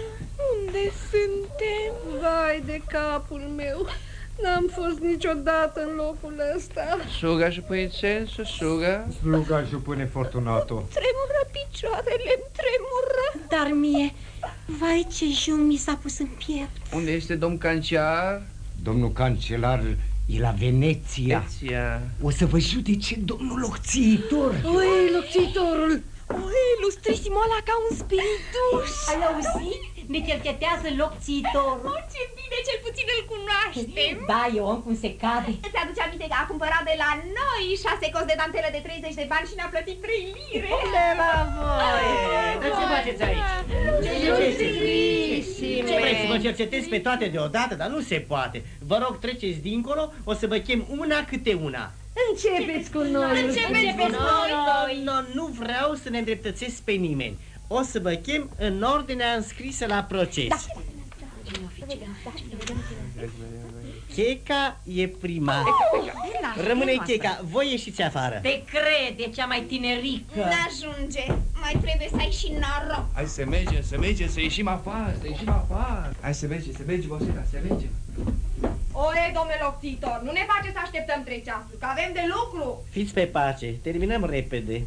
Unde suntem? Vai de capul meu! N-am fost niciodată în locul ăsta. Suga și păițensu, suga. Sluga și pune Fortunato. Tremură picioarele, tremură. Dar mie, vai ce jung mi s-a pus în piept. Unde este domn canciar? Domnul cancelar e la Veneția. Veneția. O să vă judece domnul locțiitor. Oi, locțiitorul, Oi, lustrisimo ăla ca un spiritus Ai auzit? Ne cercetează locțiitorul Oh, ce bine, cel puțin îl cunoaștem Da, eu om cum se cade Îți aduce aminte că a cumpărat de la noi șase cozi de dantelă de 30 de bani și ne-a plătit 3 lire De la voi! Dar ce faceți aici? Ce, ce vreți să vă cercetez pe toate deodată? Dar nu se poate Vă rog, treceți dincolo, o să vă chem una câte una Începeți cu noi! Începeți cu noi! No, no, nu vreau să ne îndreptățesc pe nimeni. O să vă chem în ordinea înscrisă la proces. Da. Checa e prima. Oh, Rămâne Checa, voi ieșiți afară. Te crede, cea mai tinerică. N-ajunge, mai trebuie să ai și noroc. Hai să mergem, să mergem, să ieșim afară, să ieșim afară. Hai să mergem, să mergem, Bosita, să mergem. Oe, domnule locțitor, nu ne face să așteptăm trei ceasuri, că avem de lucru. Fiți pe pace, terminăm repede.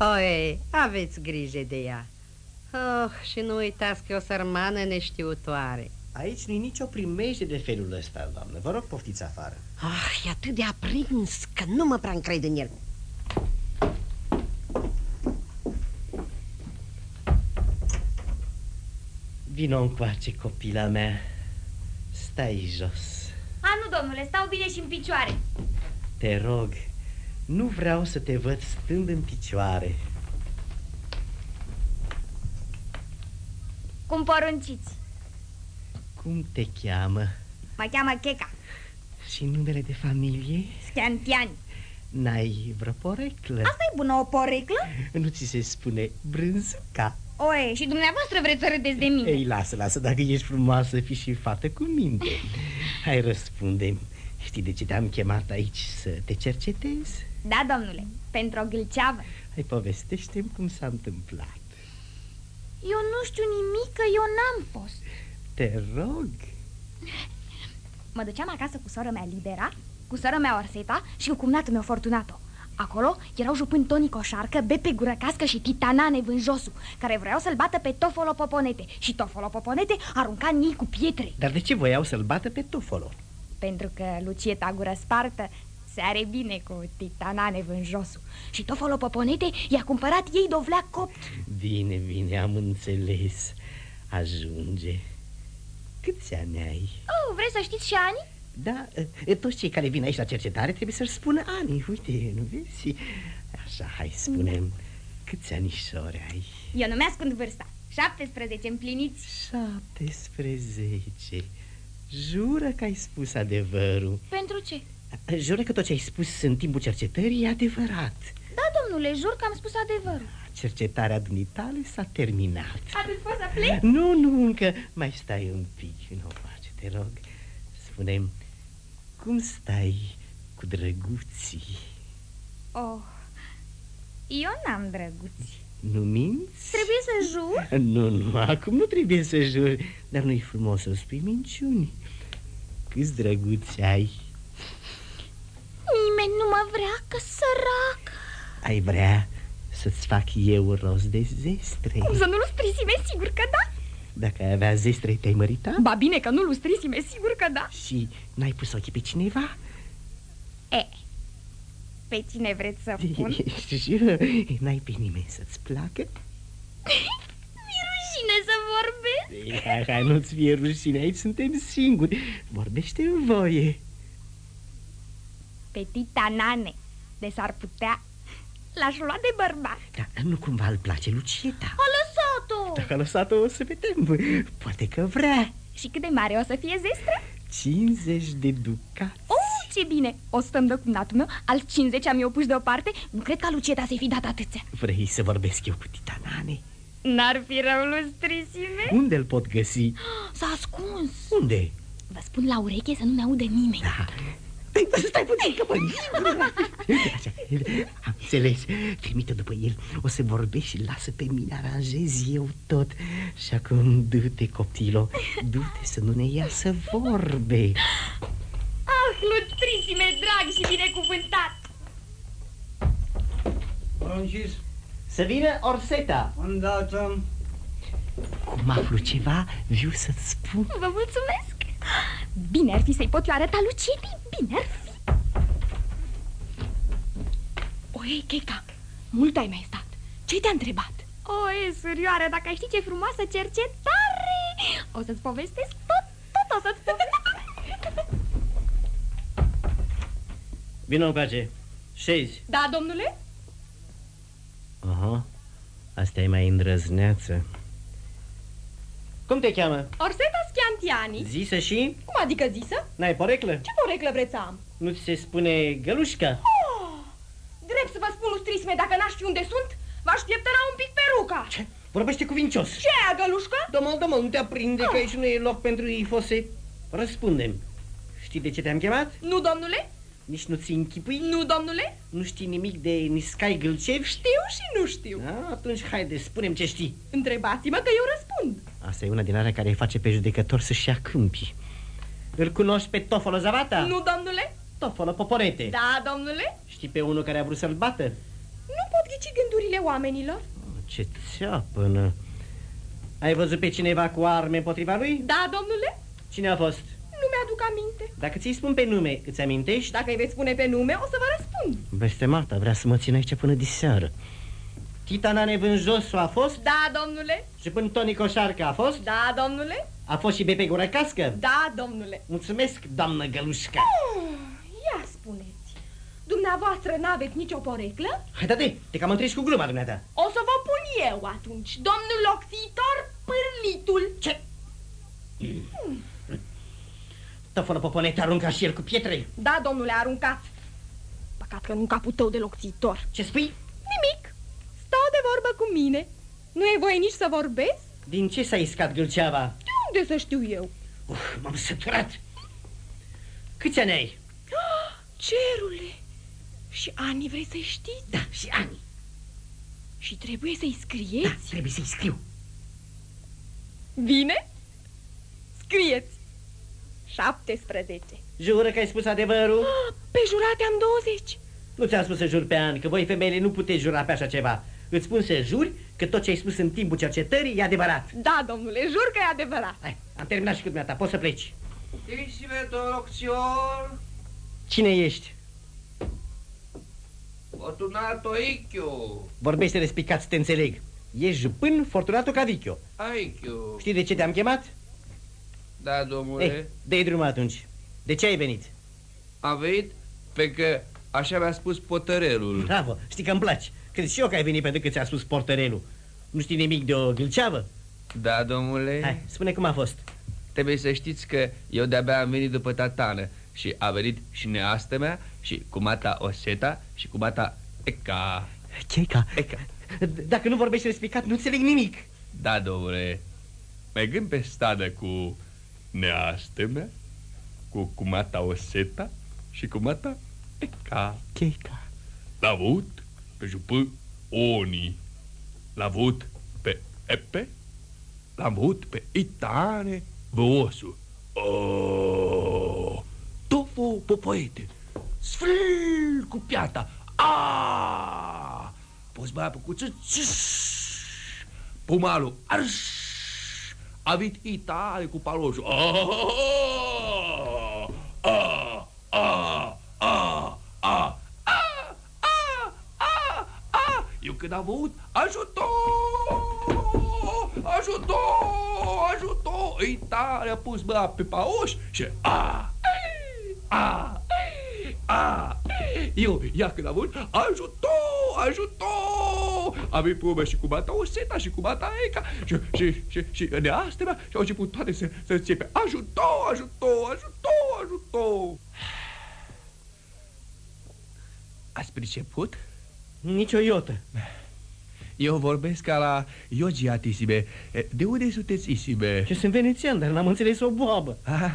Oe, aveți grijă de ea. Oh, și nu uitați că e o sărmană neștiutoare. Aici nu-i nicio primejde de felul ăsta, doamnă. Vă rog, poftiți afară. Ah, e atât de aprins că nu mă prea încred în el. Vino încoace, copila mea. Stai jos. A, nu, domnule, stau bine și în picioare. Te rog, nu vreau să te văd stând în picioare. Cum porunciți. Cum te cheamă? Mă cheamă Checa. Și numele de familie? Scantiani. N-ai vreo poreclă? Asta e bună o poreclă? Nu ți se spune brânzuca? Oe, și dumneavoastră vreți să râdeți de mine. Ei, lasă, lasă, dacă ești frumoasă, fi și fată cu minte. Hai, răspunde Știi de ce te-am chemat aici să te cercetez? Da, domnule, pentru o gâlceavă. Hai, povestește cum s-a întâmplat. Eu nu știu nimic, că eu n-am fost. Te rog. Mă duceam acasă cu sora mea Libera, cu sora mea Orseta și cu cumnatul meu Fortunato Acolo erau jupâni Toni Coșarcă, Bepe Gură Cască și Titanane Vânjosu Care vreau să-l bată pe Tofolo Poponete Și Tofolo Poponete arunca în ei cu pietre Dar de ce voiau să-l bată pe Tofolo? Pentru că Lucieta Gură Spartă Se are bine cu titanane vânjosul Și Tofolo Poponete i-a cumpărat ei dovleac copt Bine, bine, am înțeles Ajunge Câți ani ai? Oh, vrei să știți și ani? Da, e, toți cei care vin aici la cercetare trebuie să-și spună ani Uite, nu vezi? Așa, hai, spunem Câți anișori ai? Eu nu mi-ascund vârsta 17 împliniți. 17 Jură că ai spus adevărul. Pentru ce? Jură că tot ce ai spus în timpul cercetării e adevărat. Da, domnule, jur că am spus adevărul. Cercetarea dumitale s-a terminat. Atât poți să pleci? Nu, nu, încă. Mai stai un pic Nu o face, te rog. Spune-mi, cum stai cu drăguții? Oh, eu n-am drăguți Nu minți? Trebuie să jur? Nu, nu, acum nu trebuie să juri Dar nu-i frumos să spui minciuni Câți drăguți ai? Nimeni nu mă vrea, că sărac Ai vrea să-ți fac eu rost de zestre Cum să nu lustrisime, sigur că da Dacă ai avea zestre, te-ai mărita? Ba bine că nu lustrisime, sigur că da Și n-ai pus ochii pe cineva? E, pe cine vreți să pun? Jură, n-ai pe nimeni să-ți placă? Mi-e rușine să vorbesc Hai, hai, nu-ți fie rușine, aici suntem singuri Vorbește în voie Pe titanane De s-ar putea L-aș lua de bărbat Dar nu cumva îl place Lucieta A lăsat-o Dacă a lăsat-o o să vedem Poate că vrea Și cât de mare o să fie zestre? 50 de ducați Oh, ce bine! O stăm de cumnatul meu, al 50 am eu pus deoparte Nu cred ca Lucieta să-i fi dat atâția Vrei să vorbesc eu cu titanane? N-ar fi rău lustrisime? Unde îl pot găsi? S-a ascuns Unde? Vă spun la ureche să nu ne audă nimeni da. Stai puțin că mă Așa, am înțeles Trimite după el. O să vorbești și lasă pe mine Aranjez eu tot. Și acum du-te copilo Du-te să nu ne iasă vorbe. Ah, lustrisime drag și binecuvântat! Francis Să vină Orseta. Îndată. Cum aflu ceva, viu să-ți spun. Vă mulțumesc Bine ar fi să-i pot eu arăta Lucietei Bine ar fi. O, ei, Checa, mult ai mai stat Ce te-a întrebat? O, e, surioară, dacă ai ști ce frumoasă cercetare! O să-ți povestesc tot, tot o să-ți povestesc Vino încoace, șezi. Da, domnule? Aha, asta e mai îndrăzneață Cum te cheamă? Orseta Schiantiani Zisă și? Cum adică zisă? N-ai poreclă? Ce poreclă vreți să am? Nu ți se spune gălușca? Oh, drept să vă spun lustrisme, dacă n-aș ști unde sunt V-aș pieptăna un pic peruca Ce? Vorbește cuvincios Ce e aia, gălușcă? Domnul, domnul, nu te aprinde ah. că aici nu e loc pentru ifose Răspundem Știi de ce te-am chemat? Nu, domnule Nici nu ți închipui? Nu, domnule Nu știi nimic de Niscai Gâlcev? Știu și nu știu da? Atunci haide, spunem ce știi Întrebați-mă că eu răspund Asta e una din alea care îi face pe judecător să-și ia câmpii Îl cunoști pe Tofolo Zavata? Nu, domnule Tofolo Poporete Da, domnule Știi pe unul care a vrut să-l bată? Nu pot ghici gândurile oamenilor Ce țeapănă Ai văzut pe cineva cu arme împotriva lui? Da, domnule Cine a fost? Nu mi-aduc aminte Dacă ți-i spun pe nume, îți amintești? Dacă îi veți spune pe nume, o să vă răspund Vestemata vrea să mă țin aici până diseară Titana Nevânjosu a fost? Da, domnule Și până Toni Coșarcă a fost? Da, domnule A fost și Bepe Gură Cască? Da, domnule Mulțumesc, doamnă Gălușca oh, Ia spuneți Dumneavoastră n-aveți nicio poreclă? Hai, da, de, te cam întrești cu gluma dumneata O să vă pun eu atunci Domnul locțitor, pârlitul Ce? Hmm. Tăfără Poponete arunca și el cu pietre Da, domnule, aruncat Păcat că nu capul tău de locțitor Ce spui? Nimic Stau de vorbă cu mine Nu e voie nici să vorbesc? Din ce s-a iscat gâlceava? De unde să știu eu? Uf, m-am săturat Câți ani ai? Cerule Și ani vrei să-i știți? Da, și ani Și trebuie să-i scrieți? Da, trebuie să-i scriu Bine? Scrieți 17 Jură că ai spus adevărul? Ah, pe jurate am 20 Nu ți-am spus să jur pe ani, că voi femeile nu puteți jura pe așa ceva Îți spun să juri că tot ce ai spus în timpul cercetării e adevărat Da, domnule, jur că e adevărat Hai, am terminat și cu dumneata, poți să pleci Dici-me, docțior Cine ești? Fortunato Icchiu. Vorbește respicat să te înțeleg. Ești jupân Fortunato Cavicchio. Icchiu. Știi de ce te-am chemat? Da, domnule. Ei, dă-i drumul atunci. De ce ai venit? Am venit pe că așa mi-a spus potărelul. Bravo, știi că îmi place. Cred și eu că ai venit pentru că ți-a spus portărelul. Nu știi nimic de o gâlceavă? Da, domnule. Hai, spune cum a fost. Trebuie să știți că eu de-abia am venit după tatană și a venit și neastă mea și cu mata Oseta și cu mata Eca. Checa? Eca. Dacă nu vorbești respicat, nu înțeleg nimic. Da, domnule. Mergând pe stadă cu neastă mea, cu cumata Oseta și cu mata Eca. Checa. L-a avut pe jupă Oni. L-a avut pe Epe. L-a avut pe Itane Boosu. Oh! Tofo popoete. Sfâl cu piata. A! Poți băia pe cuță. Pumalu. Arș! Avit Itale cu paloșul. Ah! Ah! Ah! Ah! Ah! Eu când am avut ajutor, ajutor, ajutor, îi tare a pus bă pe paoș și a, a, a, eu, ia când am avut ajutor, ajutor, am venit pe și cu bata o seta și cu bata eca și, și, și, și neastă mea și au început toate să, să înțepe ajutor, ajutor, ajutor, ajutor. Ați priceput? Nici o iotă. Eu vorbesc ca la Iogiat, Isibe. De unde sunteți, Isibe? Eu sunt venețian, dar n-am înțeles o boabă. Ah,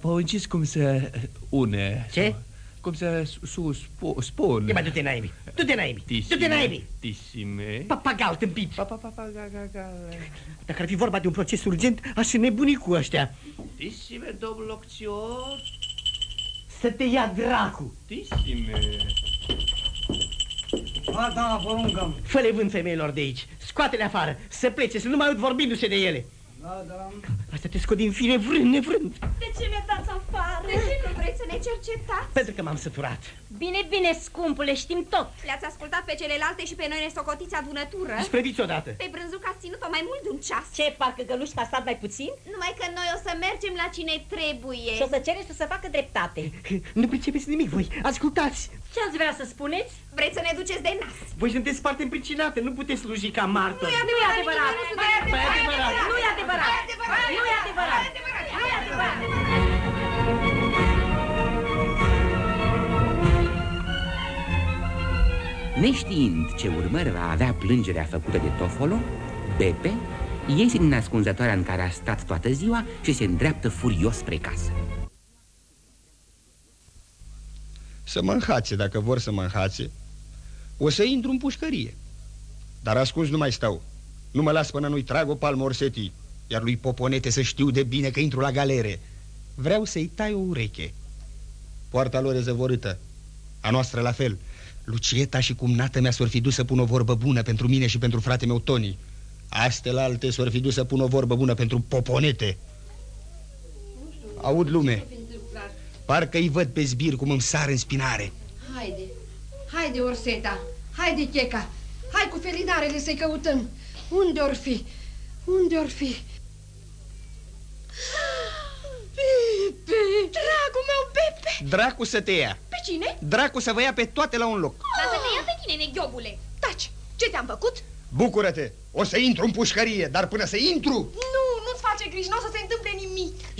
Păunciți cum să une. Ce? Cum să su, spu, spun. Ia mai du-te naibii. Du-te naibii. Du-te naibii. Tisime. Papagal tâmpit. Pa, pa, pa, pa, ga, ga, ga. Dacă ar fi vorba de un proces urgent, aș nebuni cu ăștia. Tisime, domn locțior. Să te ia dracu. Tisime. Ba, da, poruncă Fă-le vânt femeilor de aici. Scoate-le afară. Să plece, să nu mai aud vorbindu-se de ele. Da, da. Asta te scot din fire vrând nevrând. De ce ne dați afară? De ce nu vreți să ne cercetați? Pentru că m-am săturat. Bine, bine, scumpule, știm tot. Le-ați ascultat pe celelalte și pe noi ne socotiți adunătură? Sprăviți odată. Pe brânzuc ați ținut-o mai mult de un ceas. Ce, parcă gălușca a stat mai puțin? Numai că noi o să mergem la cine trebuie. Și o să cereți să se facă dreptate. Nu pricepeți nimic voi. Ascultați. Ce ați vrea să spuneți? Vreți să ne duceți de nas? Voi sunteți parte împricinate, nu puteți sluji ca martori. Nu e adevărat! Nu e adevărat! Nu e adevărat! Nu e adevărat! Nu e adevărat! Neștiind ce urmări va avea plângerea făcută de Tofolo, Bepe iese din ascunzătoarea în care a stat toată ziua și se îndreaptă furios spre casă. Să mă înhațe dacă vor să mă înhațe O să intru în pușcărie. Dar ascuns nu mai stau. Nu mă las până nu-i trag o palmă orsetii Iar lui Poponete să știu de bine că intru la galere. Vreau să-i tai o ureche. Poarta lor e zăvorâtă. A noastră la fel. Lucieta și cumnată mea s-or fi dus să pun o vorbă bună pentru mine și pentru frate meu Toni. Astele alte s-or fi dus să pun o vorbă bună pentru Poponete. Aud lume Parcă-i văd pe zbir cum îmi sar în spinare Haide, haide, Orseta, haide, Checa, hai cu felinarele să-i căutăm. Unde or fi? Unde or fi? Pepe, dragul meu, Pepe! Dracu să te ia Pe cine? Dracu să vă ia pe toate la un loc Dar să te ia pe tine, neghiobule! Taci, ce te-am făcut? Bucură-te, o să intru în pușcărie Dar până să intru Nu, nu-ți face griji, nu o să se întâmple nimic.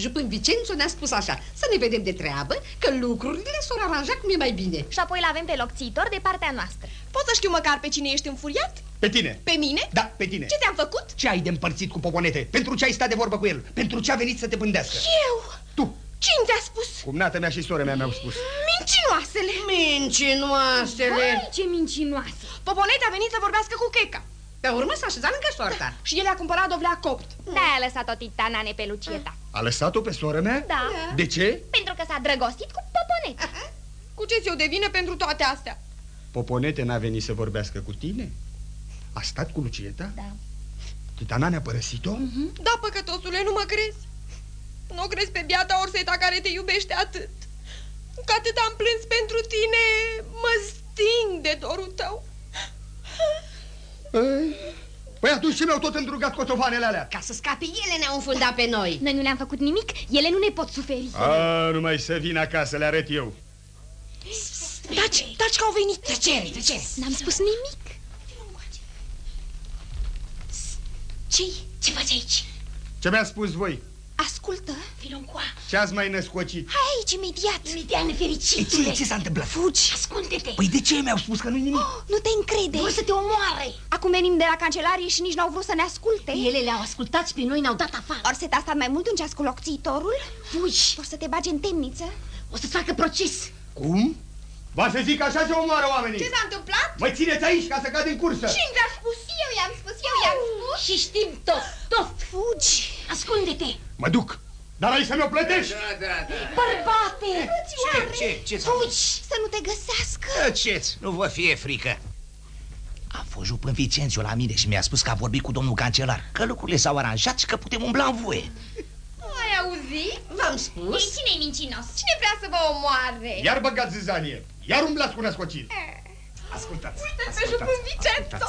Jupân Vicențu ne-a spus așa, să ne vedem de treabă, că lucrurile s-au aranjat cum e mai bine. Și apoi l-avem pe locțitor de partea noastră. Pot să știu măcar pe cine ești înfuriat? Pe tine Pe mine? Da, pe tine Ce te-am făcut? Ce ai de împărțit cu Poponete? Pentru ce ai stat de vorbă cu el? Pentru ce a venit să te pândească? Eu? Tu Cine te-a spus? Cumnată mea și sora mea mi-au spus Mincinoasele! Mincinoasele! Vai, ce mincinoase! Poponete a venit să vorbească cu Checa Pe urmă s-a așezat lângă soarta. Și el a cumpărat dovlea copt Da, a lăsat-o titanane pe Lucieta. A lăsat-o pe soră mea? Da. De ce? Pentru că s-a drăgostit cu Poponete. Cu ce ți-o devină pentru toate astea? Poponete n-a venit să vorbească cu tine? A stat cu Lucieta? Da. Titana ne-a părăsit-o? Uh -huh. Da, păcătosule, nu mă crezi. Nu crezi pe biata Orseta care te iubește atât. Că atât am plâns pentru tine, mă sting de dorul tău atunci ce mi-au tot îndrugat cotovanele alea? Ca să scape ele ne-au înfundat pe noi. Noi nu le-am făcut nimic, ele nu ne pot suferi. A, numai să vin acasă, le arăt eu. Taci, taci că au venit. Tăcere, tăcere. N-am spus nimic. ce Ce faci aici? Ce mi-a spus voi? Ascultă, Filoncoa. Ce ați mai născocit? hai aici imediat. Imediat nefericitule. Ce, ce s-a întâmplat? Fugi. Ascunde-te. Păi de ce mi-au spus că nu-i nimic? Oh, nu te încrede. Vor să te omoare. Acum venim de la cancelarie și nici n-au vrut să ne asculte. Ele le-au ascultat și pe noi ne-au dat afară. Orseta a stat mai mult în ceas cu locțitorul. Fugi. Vor să te bage în temniță. O să facă proces. Cum? Va să zic așa ce omoară oamenii. Ce s-a întâmplat? Mă țineți aici ca să cad în cursă. Cine ți-a spus? Eu i-am spus, eu i-am spus. Și știm tot, tot. Fugi. Ascunde-te. Mă duc. Dar ai să mi-o plătești. Da, da, da. Bărbate. Ce, ce, ce s-a Fugi, să nu te găsească. Tăceți, nu vă fie frică. A fost jupân Vicențiu la mine și mi-a spus că a vorbit cu domnul cancelar, că lucrurile s-au aranjat și că putem umbla în voie. Ai auzit? V-am spus. Ei, cine-i mincinos? Cine vrea să vă omoare? Iar băgați zizanie. Iar umblați cu născocit. Ascultați. Uite pe jupân Vicenzo!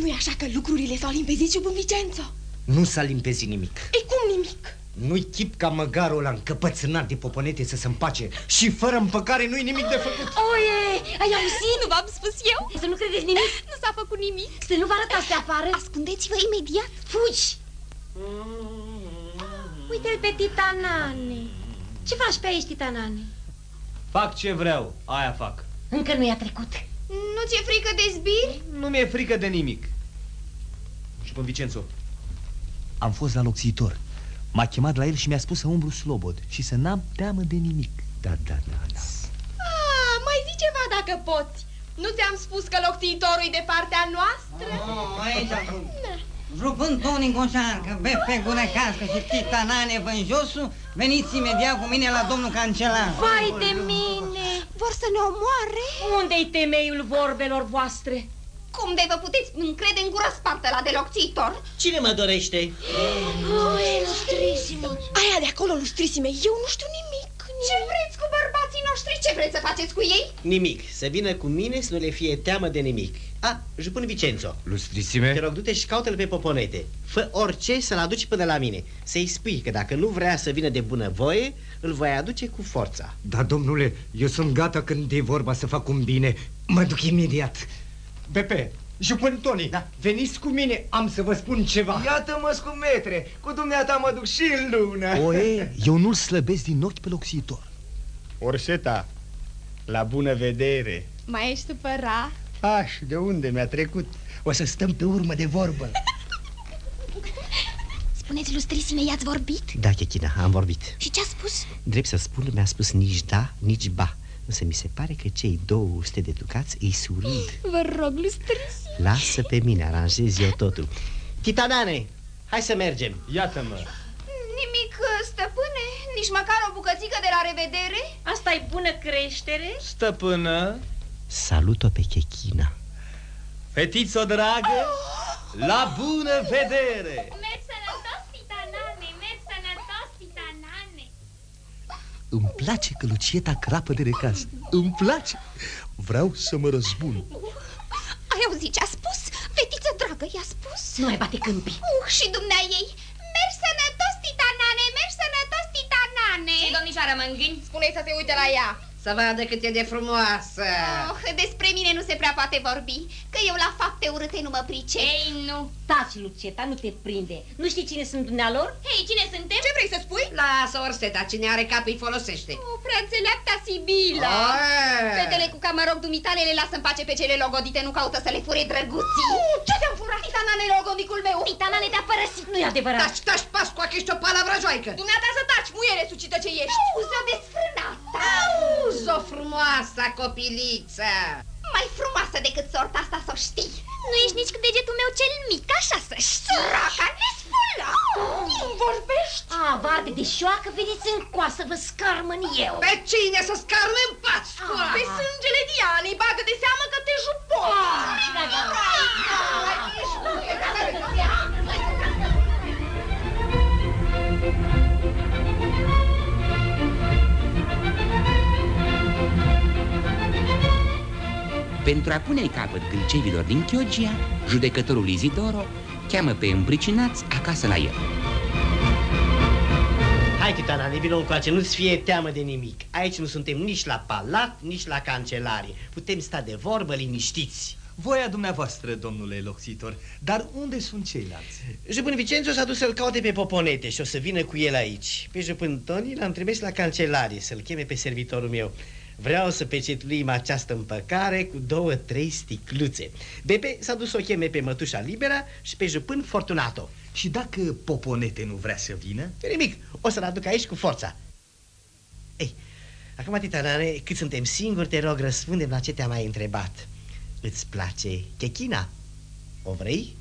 Nu-i așa că lucrurile s-au limpezit, jupân Vicenzo? Nu s-a limpezit nimic. Ei, cum nimic? Nu-i chip ca măgarul ăla încăpățânat de poponete să se împace Și fără împăcare nu-i nimic de făcut Oie, ai auzit? Nu v-am spus eu? Să nu credeți nimic? Nu s-a făcut nimic. Să nu vă arătați pe afară? Ascundeți-vă imediat. Fugi! Uite-l pe Titanane. Ce faci pe aici, Titanane? Fac ce vreau, aia fac. Încă nu i-a trecut. Nu ți-e frică de zbiri? Nu mi-e frică de nimic. Și pe Vicenzo. Am fost la locțitor. M-a chemat la el și mi-a spus să umblu slobod și să n-am teamă de nimic. Da, da, da, da Ah, mai zi ceva dacă poți. Nu ți-am spus că locțitorul e de partea noastră? Oh, aici, Jupând Toni Coșarcă, Bepe Gură Cască și Titanane Vânjosu, veniți imediat cu mine la domnul cancelar. Vai de mine! Vor să ne omoare? Unde-i temeiul vorbelor voastre? Cum de vă puteți încrede în gură spartă la delocțitor? Cine mă dorește? Oh, ilustrisimo! Aia de acolo, lustrisime, eu nu știu nimic. Ce vreți cu bărbații noștri? Ce vreți să faceți cu ei? Nimic. Să vină cu mine să nu le fie teamă de nimic. A, jupân Vicenzo. Lustrisime Te rog, du-te și caută-l pe Poponete. Fă orice să-l aduci până la mine. Să-i spui că dacă nu vrea să vină de bunăvoie, îl voi aduce cu forța. Da, domnule, eu sunt gata când e vorba să fac un bine Mă duc imediat Bepe, Jupân Toni, da. veniți cu mine, am să vă spun ceva Iată-mă scumetre, cu dumneata mă duc și în lună. Oe, eu nu-l slăbesc din ochi pe locțitor. Orseta, la bună vedere. Mai ești supărat? Aș, de unde mi-a trecut? O să stăm pe urmă de vorbă. Spuneți, lustrisime, i-ați vorbit? Da, Chechina, am vorbit. Și ce a spus? Drept să spun, mi-a spus nici da, nici ba. Însă mi se pare că cei 200 de ducați îi surând. Vă rog, lustrisime. Lasă pe mine, aranjez eu totul. Titanane, hai să mergem. Iată-mă. Nimic, stăpâne? Nici măcar o bucățică de la revedere? asta e bună creștere? Stăpână, Salut-o pe Chechina. fetițo dragă, la bună vedere! Mergi sănătos, titanane, mergi sănătos, titanane. Îmi place că Lucieta crapă de recaz. Îmi place. Vreau să mă răzbun. Ai auzit ce a spus? Fetiță dragă, i-a spus? Nu mai bate câmpii. Uh, și dumnea ei. Mergi sănătos, titanane, mergi sănătos, titanane. Ce, domnișoară Mângâni, spune să se uite la ea. Să vadă cât e de frumoasă. Oh, despre mine nu se prea poate vorbi, că eu la fapte urâte nu mă pricep. Ei, nu. Taci, Luceta, nu te prinde. Nu știi cine sunt dumnealor? Hei, cine suntem? Ce vrei să spui? Lasă, Orseta, cine are cap îi folosește. O, prea înțeleapta Sibila. Oe! Fetele cu camarog dumitale le lasă în pace pe cele logodite, nu caută să le fure drăguții. Uh, ce te-am furat? Titanane logodicul meu. Titanane te-a părăsit. Nu e adevărat. Taci, taci, pas cu ești o palavră joaică. Dumneata să taci, muiere sucită ce ești. Auzi-o desfrânată. Auzi-o frumoasa copiliță. Mai frumoasă decât sorta asta să o știi. Nu ești nici cu degetul meu cel mic, așa să știi. Săraca, nesfula. Cum vorbești? A, varde de șoacă, veniți în coasă, vă scarmăn eu. Pe cine să scarme în pat, scola? Pe sângele Dianei, bagă de seamă că te jupot. Pentru a pune capăt gâlcevilor din Chioggia, judecătorul Izidoro cheamă pe împricinați acasă la el. Hai, titana, ne vină încoace, nu-ți fie teamă de nimic. Aici nu suntem nici la palat, nici la cancelarie. Putem sta de vorbă liniștiți. Voia dumneavoastră, domnule loxitor, dar unde sunt ceilalți? Jupân Vicențio s-a dus să-l caute pe Poponete și o să vină cu el aici. Pe Jupân Toni l-am trimis la cancelarie să-l cheme pe servitorul meu. Vreau să pecetluim această împăcare cu două, trei sticluțe. Bebe s-a dus să o cheme pe mătușa Libera și pe Jupân Fortunato. Și dacă Poponete nu vrea să vină? Nimic, o să-l aduc aici cu forța. Ei, acum, titanane, cât suntem singuri, te rog, răspundem la ce te-am mai întrebat. Îți place chechina? O vrei?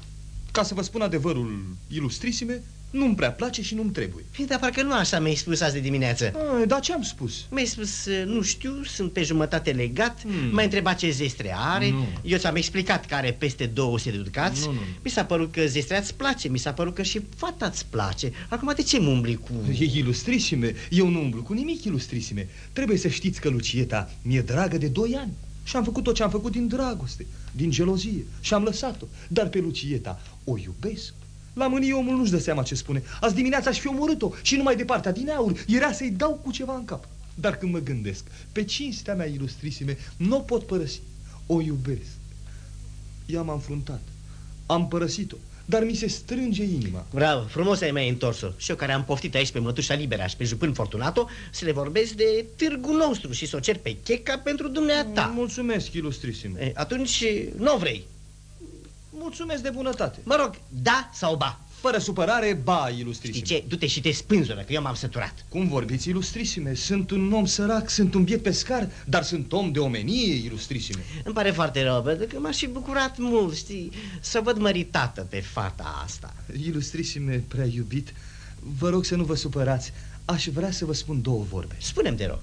Ca să vă spun adevărul, ilustrisime, nu-mi prea place și nu-mi trebuie. Fii, dar parcă nu așa mi-ai spus azi de dimineață. A, dar ce am spus? Mi-ai spus, nu știu, sunt pe jumătate legat, hmm. m-ai întrebat ce zestre are, nu. eu ți-am explicat că are peste 200 de ducați. Nu, nu. Mi s-a părut că zestrea îți place, mi s-a părut că și fata îți place. Acum de ce mă umbli cu... E ilustrisime, eu nu umblu cu nimic ilustrisime. Trebuie să știți că Lucieta mi-e dragă de 2 ani. Și am făcut tot ce am făcut din dragoste, din gelozie și am lăsat-o. Dar pe Lucieta o iubesc. La mânie omul nu-și dă seama ce spune. Azi dimineața aș fi omorât-o și numai de partea din aur era să-i dau cu ceva în cap. Dar când mă gândesc, pe cinstea mea ilustrisime, nu o pot părăsi. O iubesc. Ea m-a înfruntat. Am părăsit-o dar mi se strânge inima. Bravo, frumos ai mai întors-o. Și eu care am poftit aici pe mătușa Libera și pe jupân Fortunato să le vorbesc de târgul nostru și să o cer pe checa pentru dumneata. Mulțumesc, ilustrisime. E, atunci nu vrei. Mulțumesc de bunătate. Mă rog, da sau ba? Fără supărare, ba, ilustrisime. Știi ce? Du-te și te spânzură, că eu m-am săturat. Cum vorbiți, ilustrisime? Sunt un om sărac, sunt un biet pescar, dar sunt om de omenie, ilustrisime. Îmi pare foarte rău, pentru că m-aș fi bucurat mult, știi, să văd măritată pe fata asta. Ilustrisime, prea iubit, vă rog să nu vă supărați. Aș vrea să vă spun două vorbe. Spune-mi, te rog.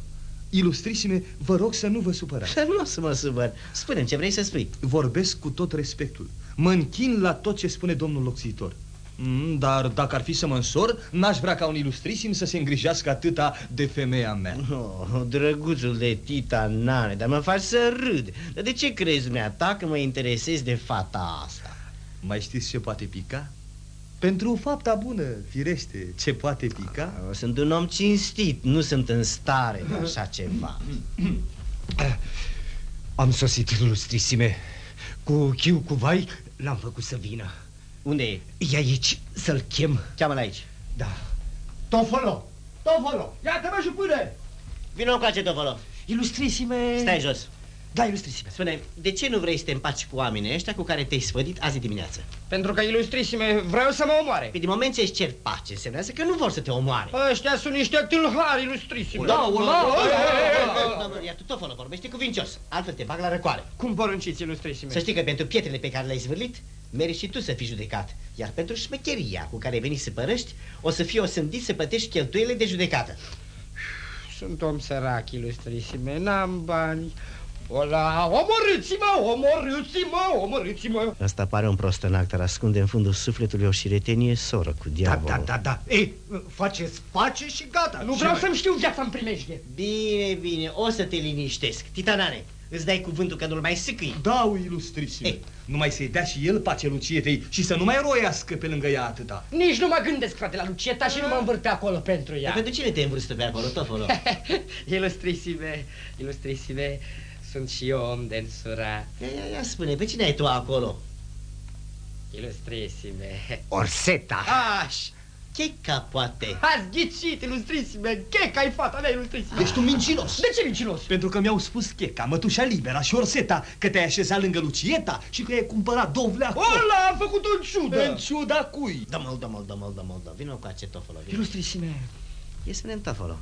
Ilustrisime, vă rog să nu vă supărați. Nu o să mă supăr. spune ce vrei să spui. Vorbesc cu tot respectul. Mă închin la tot ce spune domnul loxitor. Mm, dar dacă ar fi să mă însor, n-aș vrea ca un ilustrisim să se îngrijească atâta de femeia mea. Oh, drăguțul de tita Nane, dar mă faci să râd. Dar de ce crezi dumneata că mă interesez de fata asta? Mai știți ce poate pica? Pentru fapta bună, firește, ce poate pica? Ah, sunt un om cinstit, nu sunt în stare de așa ceva. Am sosit, ilustrisime. Cu chiu, cu vai, l-am făcut să vină. Unde e? E aici, să-l chem. Cheamă-l aici. Da. Tofolo! Tofolo! Iată-mă și până! Vino cu acest Tofolo. Ilustrisime... Stai jos. Da, ilustrisime. Spune, de ce nu vrei să te împaci cu oamenii ăștia cu care te-ai sfădit azi dimineață? Pentru că, ilustrisime, vreau să mă omoare. Pe din moment ce îți cer pace, înseamnă că nu vor să te omoare. Ăștia sunt niște tâlhari, ilustrisime. Da, da, Iar tu tot fără vorbește cuvincios, altfel te bag la răcoare. Cum porunciți, ilustrisime? Să știi că pentru pietrele pe care le-ai zvârlit, meriți și tu să fii judecat. Iar pentru șmecheria cu care ai venit să părăști, o să fii osândit să plătești cheltuielile de judecată. Sunt om sărac, ilustrisime, n-am bani. Ola, omorâți-mă, omorâți-mă, omorâți-mă. Asta pare un prostănac, dar ascunde în fundul sufletului o șiretenie soră cu diavolul. Da, da, da, da, ei, faceți pace și gata. Nu vreau să-mi știu viața în primejdie. Bine, bine, o să te liniștesc. Titanane, îți dai cuvântul că nu-l mai sâcâi. Da, ilustrisime. Ei. Numai să-i dea și el pace Lucietei și să nu mai roiască pe lângă ea atâta. Nici nu mă gândesc, frate, la Lucieta și nu mă învârt pe acolo pentru ea. Dar pentru cine te învârstă pe acolo, tofolo? ilustrisime, ilustrisime sunt și eu om de însurat. Ia, ia, ia spune, pe cine ai tu acolo? Ilustrisime. Orseta. Aș! Checa, poate. Ați ghicit, ilustrisime. Checa e fata mea, ilustrisime. Ești un mincinos. De ce mincinos? Pentru că mi-au spus Checa, mătușa Libera și Orseta că te-ai așezat lângă Lucieta și că ai cumpărat dovlea Ola, am făcut în ciudă. În ciuda cui? Dă-mă-l, dă-mă-l, dă-mă-l, dă-mă-l, dă Vino cu acest tofolo. Ilustrisime. E spune tofolo.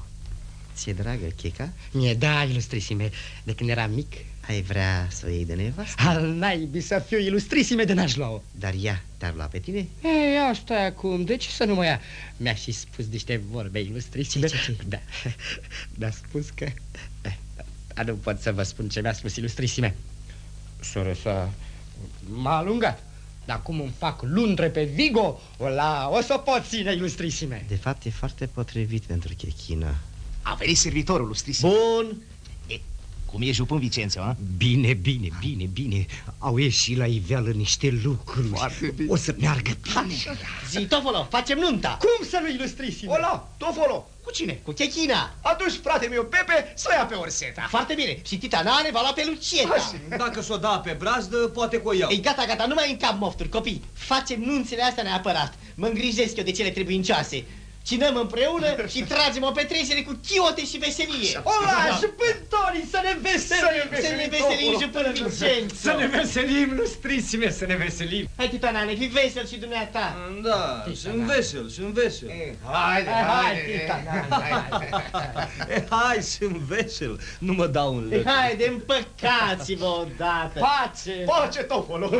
Ți-e dragă Checa? Mie da, ilustrisime. De când eram mic, ai vrea să o iei de nevastă? Al naibii să fiu ilustrisime de n-aș lua-o Dar ea te-ar lua pe tine? Ei, asta e acum, de ce să nu mă ia? Mi-a și spus niște vorbe ilustrisime Ce, ce, ce? Da, mi-a spus că... Da, nu pot să vă spun ce mi-a spus ilustrisime Soră să... M-a alungat dar cum îmi fac lundre pe Vigo, o, la, o să pot ține, ilustrisime De fapt, e foarte potrivit pentru chechină A venit servitorul, ilustrisime Bun, Cum e jupân Vicențiu, a? Bine, bine, bine, bine. Au ieșit la iveală niște lucruri. O să meargă bine. Zi, Tofolo, facem nunta. Cum să nu ilustrisime? Ola, Tofolo, cu cine? Cu Chechina. Atunci frate meu Pepe să o ia pe Orseta. Foarte bine. Și Tita Nane va lua pe Lucieta. Dacă s-o da pe brazdă, poate că o iau. Ei, gata, gata, nu mai încap mofturi, copii. Facem nunțile astea neapărat. Mă îngrijesc eu de cele trebuincioase. Cinăm împreună și tragem o petrecere cu chiote și veselie. Ola, și Toni, să ne veselim! Să ne veselim și până Vincenzo. Să ne veselim, lustrisime, să ne veselim! Hai, titanane, fi vesel și dumneata. Da, sunt vesel, sunt vesel. Haide, Hai, haide, Eh, Hai, sunt vesel, nu mă dau în lăc. Haide, împăcați-vă odată. Pace! Pace, Tofolo!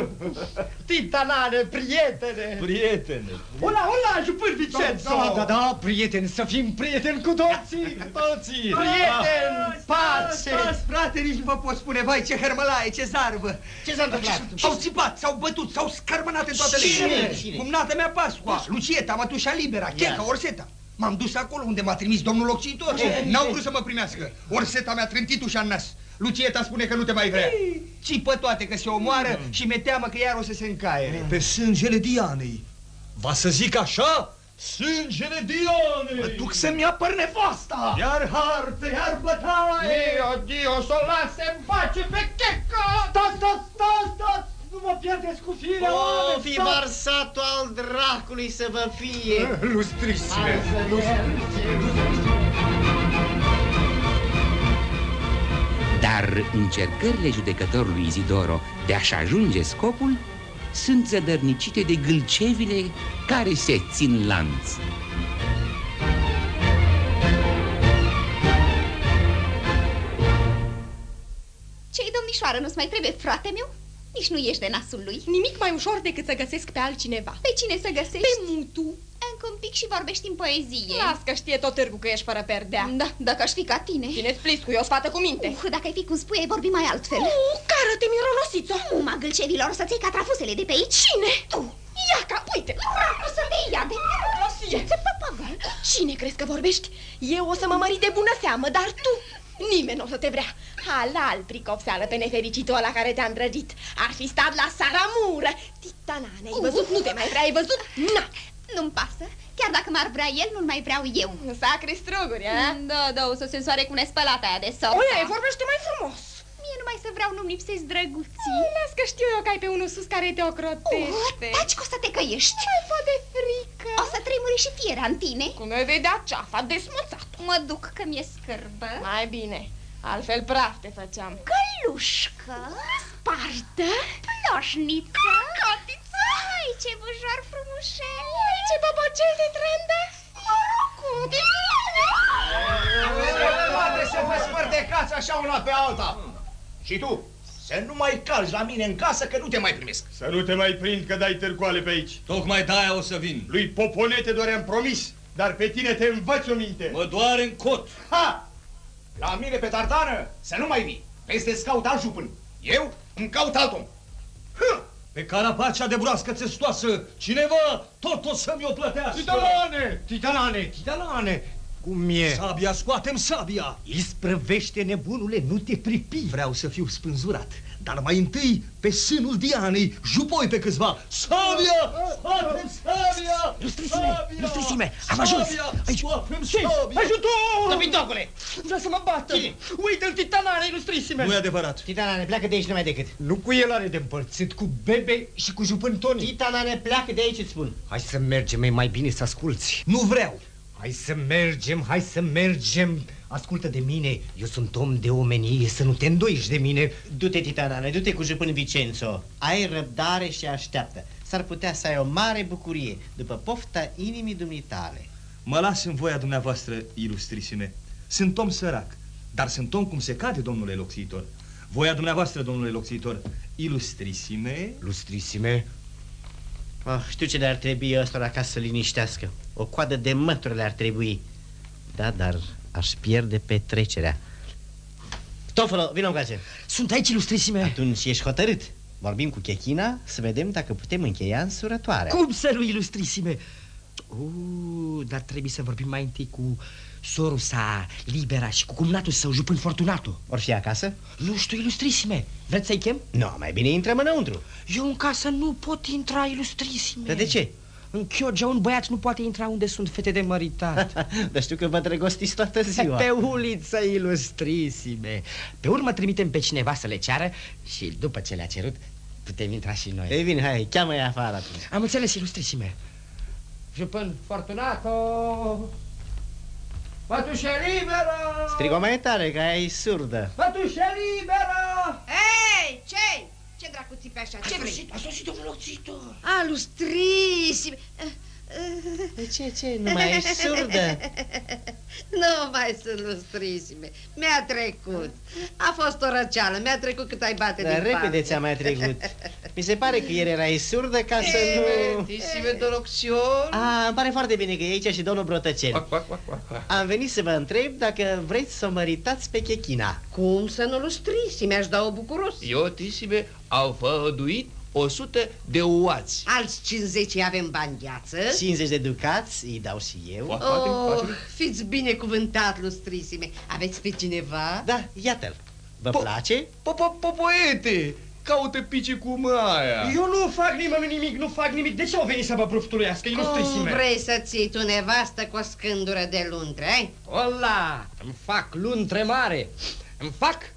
Titanane, prietene! Prietene. Ola, ola, jupâr Vicenzo! Da, da, da, prieteni, să fim prieteni cu toții! Cu toții! Prieteni, pace! Stați, frate, nici nu vă pot spune, vai, ce hărmălaie, ce zarvă! Ce s-a întâmplat? S-au țipat, s-au bătut, s-au scărmănat în toate Cine? legile. Cine? Cumnata mea Pascua, Lucieta, Mătușa Libera, Checa, Orseta. M-am dus acolo unde m-a trimis domnul locțitor. N-au vrut să mă primească. Orseta mi-a trântit ușa în nas. Lucieta spune că nu te mai vrea. Țipă toate că se omoară și mi-e teamă că iar o să se încaie. Pe sângele Dianei. Va să zic așa? Sângele Dianei! Mă duc să-mi apăr nevoasta! Iar harte, iar bătaie! Dio, Dio, să o lase în pace pe checă! Stați, stați, stați, stați! Nu mă pierdeți cu firea, O, oameni! fi stați! marsatul al dracului să vă fie! Lustrisime! Dar încercările judecătorului Izidoro de a-și ajunge scopul sunt zădărnicite de gâlcevile care se țin lanț. Ce-i domnișoară, nu-ți mai trebuie frate meu? Nici nu ești de nasul lui. Nimic mai ușor decât să găsesc pe altcineva. Pe cine să găsești? Pe mutu. Încă un pic și vorbești în poezie. Las că știe tot târgul că ești fără perdea. Da, dacă aș fi ca tine. Țineți pliscu, e o sfată cu minte. Uh, dacă ai fi cum spui, ai vorbi mai altfel. Uh, cară-te, mironosiță! Uma gâlcevilor să-ți iei catrafusele de pe aici. Cine? Tu. Ia ca, uite! O să te ia de mironosiță! papagal! Cine crezi că vorbești? Eu o să mă mări de bună seamă, dar tu... Nimeni nu o să te vrea. Halal, pricopseală pe nefericitul ăla care te-a îndrăgit. Ar fi stat la saramură. Titanane, ai văzut? Nu te mai vrea, ai văzut? Na! Nu-mi pasă. Chiar dacă m-ar vrea el, nu-l mai vreau eu. Sacri struguri, a? Da, da, o să se soare cu nespălata aia de sort. Oia, vorbește mai frumos. Mie numai să vreau nu-mi lipsesc drăguții. Las că știu eu că ai pe unul sus care te ocrotește. Oh, taci că o să te căiești. Ce fă de frică. O să tremure și fiera în tine. Cum vei vedea ceafa desmățat. Mă duc că mi-e scârbă. Mai bine. Altfel praf te făceam. Călușcă. Spartă. Ploșniță. Cotiță. Ai, ce bujoar frumușel. Ai, ce băbăcel de trandă. Poate să vă spărdecați așa una pe alta. Și tu, să nu mai calci la mine în casă că nu te mai primesc. Să nu te mai prind că dai târcoale pe aici. Tocmai de-aia o să vin. Lui Poponete doar am promis, dar pe tine te învăț o minte. Mă doare în cot. Ha! La mine pe tartană să nu mai vii. Peste caut alt jupân. Eu îmi caut alt om. Pe carapacea de broască țestoasă, cineva tot o să-mi o plătească. Titanane, titanane, titanane! Cum e? Sabia, scoatem sabia! Isprăvește, nebunule, nu te pripi! Vreau să fiu spânzurat, dar mai întâi pe sânul Dianei, jupoi pe câțiva. Sabia! Scoatem sabia! Lustrisime, lustrisime, am ajuns! Aici, scoatem sabia! Ajutor! Dobitocule! Vrea să mă bată! Uite-l, titanane, lustrisime! Nu e adevărat. Titanane, pleacă de aici numai decât. Nu cu el are de împărțit, cu Bebe și cu jupân Toni. Titanane, pleacă de aici, îți spun. Hai să mergem, e mai bine să asculți. Nu vreau. Hai să mergem, hai să mergem. Ascultă de mine, eu sunt om de omenie, să nu te îndoiești de mine. Du-te, Titanane, du-te cu jupân Vicenzo. Ai răbdare și așteaptă. S-ar putea să ai o mare bucurie după pofta inimii dumitale. Mă las în voia dumneavoastră, ilustrisime. Sunt om sărac, dar sunt om cum se cade, domnule loxitor. Voia dumneavoastră, domnule loxitor, ilustrisime... Lustrisime? Oh, știu ce le-ar trebui ăstora ca să liniștească. O coadă de mături le-ar trebui. Da, dar aș pierde petrecerea. Tofolo, vină încoace. Sunt aici, ilustrisime. Atunci ești hotărât. Vorbim cu Chechina să vedem dacă putem încheia însurătoarea. Cum să nu, ilustrisime? Uh, dar trebuie să vorbim mai întâi cu sorul sa libera și cu cumnatul său jupând Fortunato. Or fi acasă? Nu știu, ilustrisime. Vreți să-i chem? Nu, mai bine intrăm înăuntru. Eu în casă nu pot intra, ilustrisime. Dar de ce? În Chioggia un băiat nu poate intra unde sunt fete de măritat. Dar știu că vă drăgostiți toată ziua. Pe uliță, ilustrisime. Pe urmă trimitem pe cineva să le ceară și după ce le-a cerut, putem intra și noi. Ei bine, hai, cheamă-i afară atunci. Am înțeles, ilustrisime. Jupân Fortunato! Pătușe liberă! Strigă mai tare, că ai surdă. Pătușe liberă! Hei, ce Ce dracu țipe așa? Ce vrei? A sosit domnul locțitor! A, lustrisime! De ce, ce? Nu mai ești surdă? nu mai sunt lustrisime. Mi-a trecut. A fost o răceală. Mi-a trecut cât ai bate Dar din repede parte. ți-a mai trecut. Mi se pare că ieri erai surdă ca să nu... Tissime dolocțior. A, îmi pare foarte bine că e aici și domnul Brotăcel. Am venit să vă întreb dacă vreți să o măritați pe Chechina. Cum să nu lustrisime? Aș da-o bucuros. Eu, Tissime, au făduit 100 de uați. Alți 50 avem bani gheață. 50 de ducați, îi dau și eu. Oh, fiți binecuvântat, lustrisime. Aveți pe cineva? Da, iată-l. Vă place? Popoete, caută pice cu maia. Eu nu fac nimănui nimic, nu fac nimic. De ce au venit să mă bruftuluiască, Cum ilustrisime? vrei să ții tu nevastă cu o scândură de luntre, ai? Ola, îmi fac luntre mare. Îmi fac?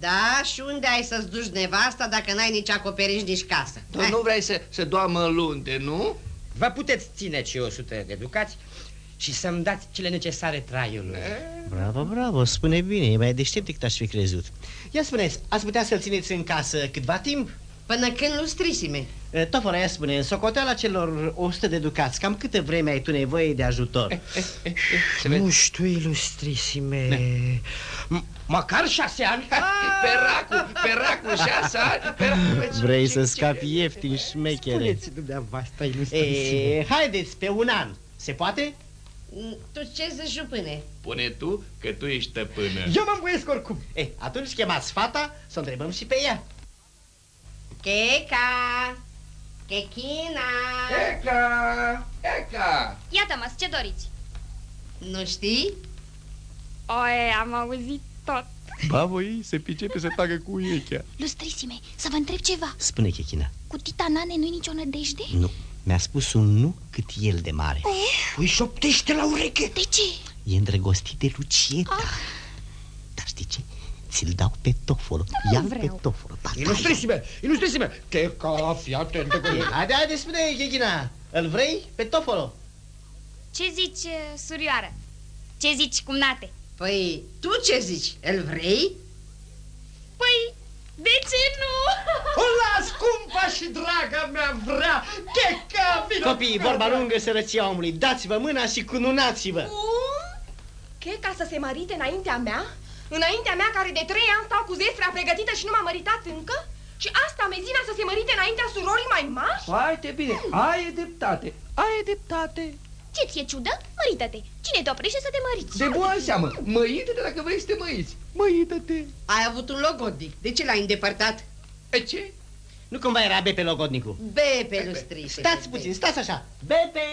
Da, și unde ai să-ți duci nevasta dacă n-ai nici acoperiș, nici casă? Tu nu vrei să, să doamă lunte, nu? Vă puteți ține și 100 de ducați și să-mi dați cele necesare traiului. Bravo, bravo, spune bine, e mai deștept decât aș fi crezut. Ia spuneți, ați putea să-l țineți în casă câtva timp? Până când lustrisime? Tofora, ia spune, în socoteala celor 100 de ducați, cam câtă vreme ai tu nevoie de ajutor? Nu știu, ilustrisime. M- Măcar șase ani? Peracu, peracu, șase ani, peracu. Vrei să scapi ieftin șmechere? Spuneți dumneavoastră, ilustrisime. E, haideți, pe un an. Se poate? Tu ce zici, jupâne? Pune tu că tu ești stăpână. Eu mă învoiesc oricum. E, atunci chemați fata să o întrebăm și pe ea. Checa! Chechina! Eca, Eca. Iată-mă, ce doriți? Nu știi? Oe, am auzit tot. Ba, voi se pricepe să tacă cu urechea. Lustrisime, să vă întreb ceva. Spune, Chechina. Cu tita Nane nu-i nicio nădejde? Nu, mi-a spus un nu cât el de mare. Păi șoptește la ureche. De ce? E îndrăgostit de Lucieta. Ah. Dar știi ce? Ți-l dau pe tofolo. Nu Ia-l vreau. pe tofolo. Ba, da, Ilustrisime, ilustrisime. Te ca, fii atentă cu ia. Haide, haide, spune, Chechina. Îl vrei pe tofolo? Ce zici, uh, surioară? Ce zici, cumnate? Păi, tu ce zici? Îl vrei? Păi, de ce nu? Ola, scumpa și draga mea vrea! Checa, vină! Copiii, vorba lungă, sărăcia omului. Dați-vă mâna și cununați-vă. Cum? Che ca să se mărite înaintea mea? Înaintea mea care de trei ani stau cu zestrea pregătită și nu m-a măritat încă? Și asta mezina să se mărite înaintea surorii mai mari? Foarte bine, ai dreptate, ai dreptate. Ce ți-e ciudă? Mărită-te. Cine te oprește să te măriți? De bună seamă, măită-te dacă vrei să te măiți. Măită-te. Ai avut un logodnic. De ce l-ai îndepărtat? E ce? Nu cumva era Bepe logodnicu. Bepe, lustrisime. Stați puțin, stați așa. Bepe!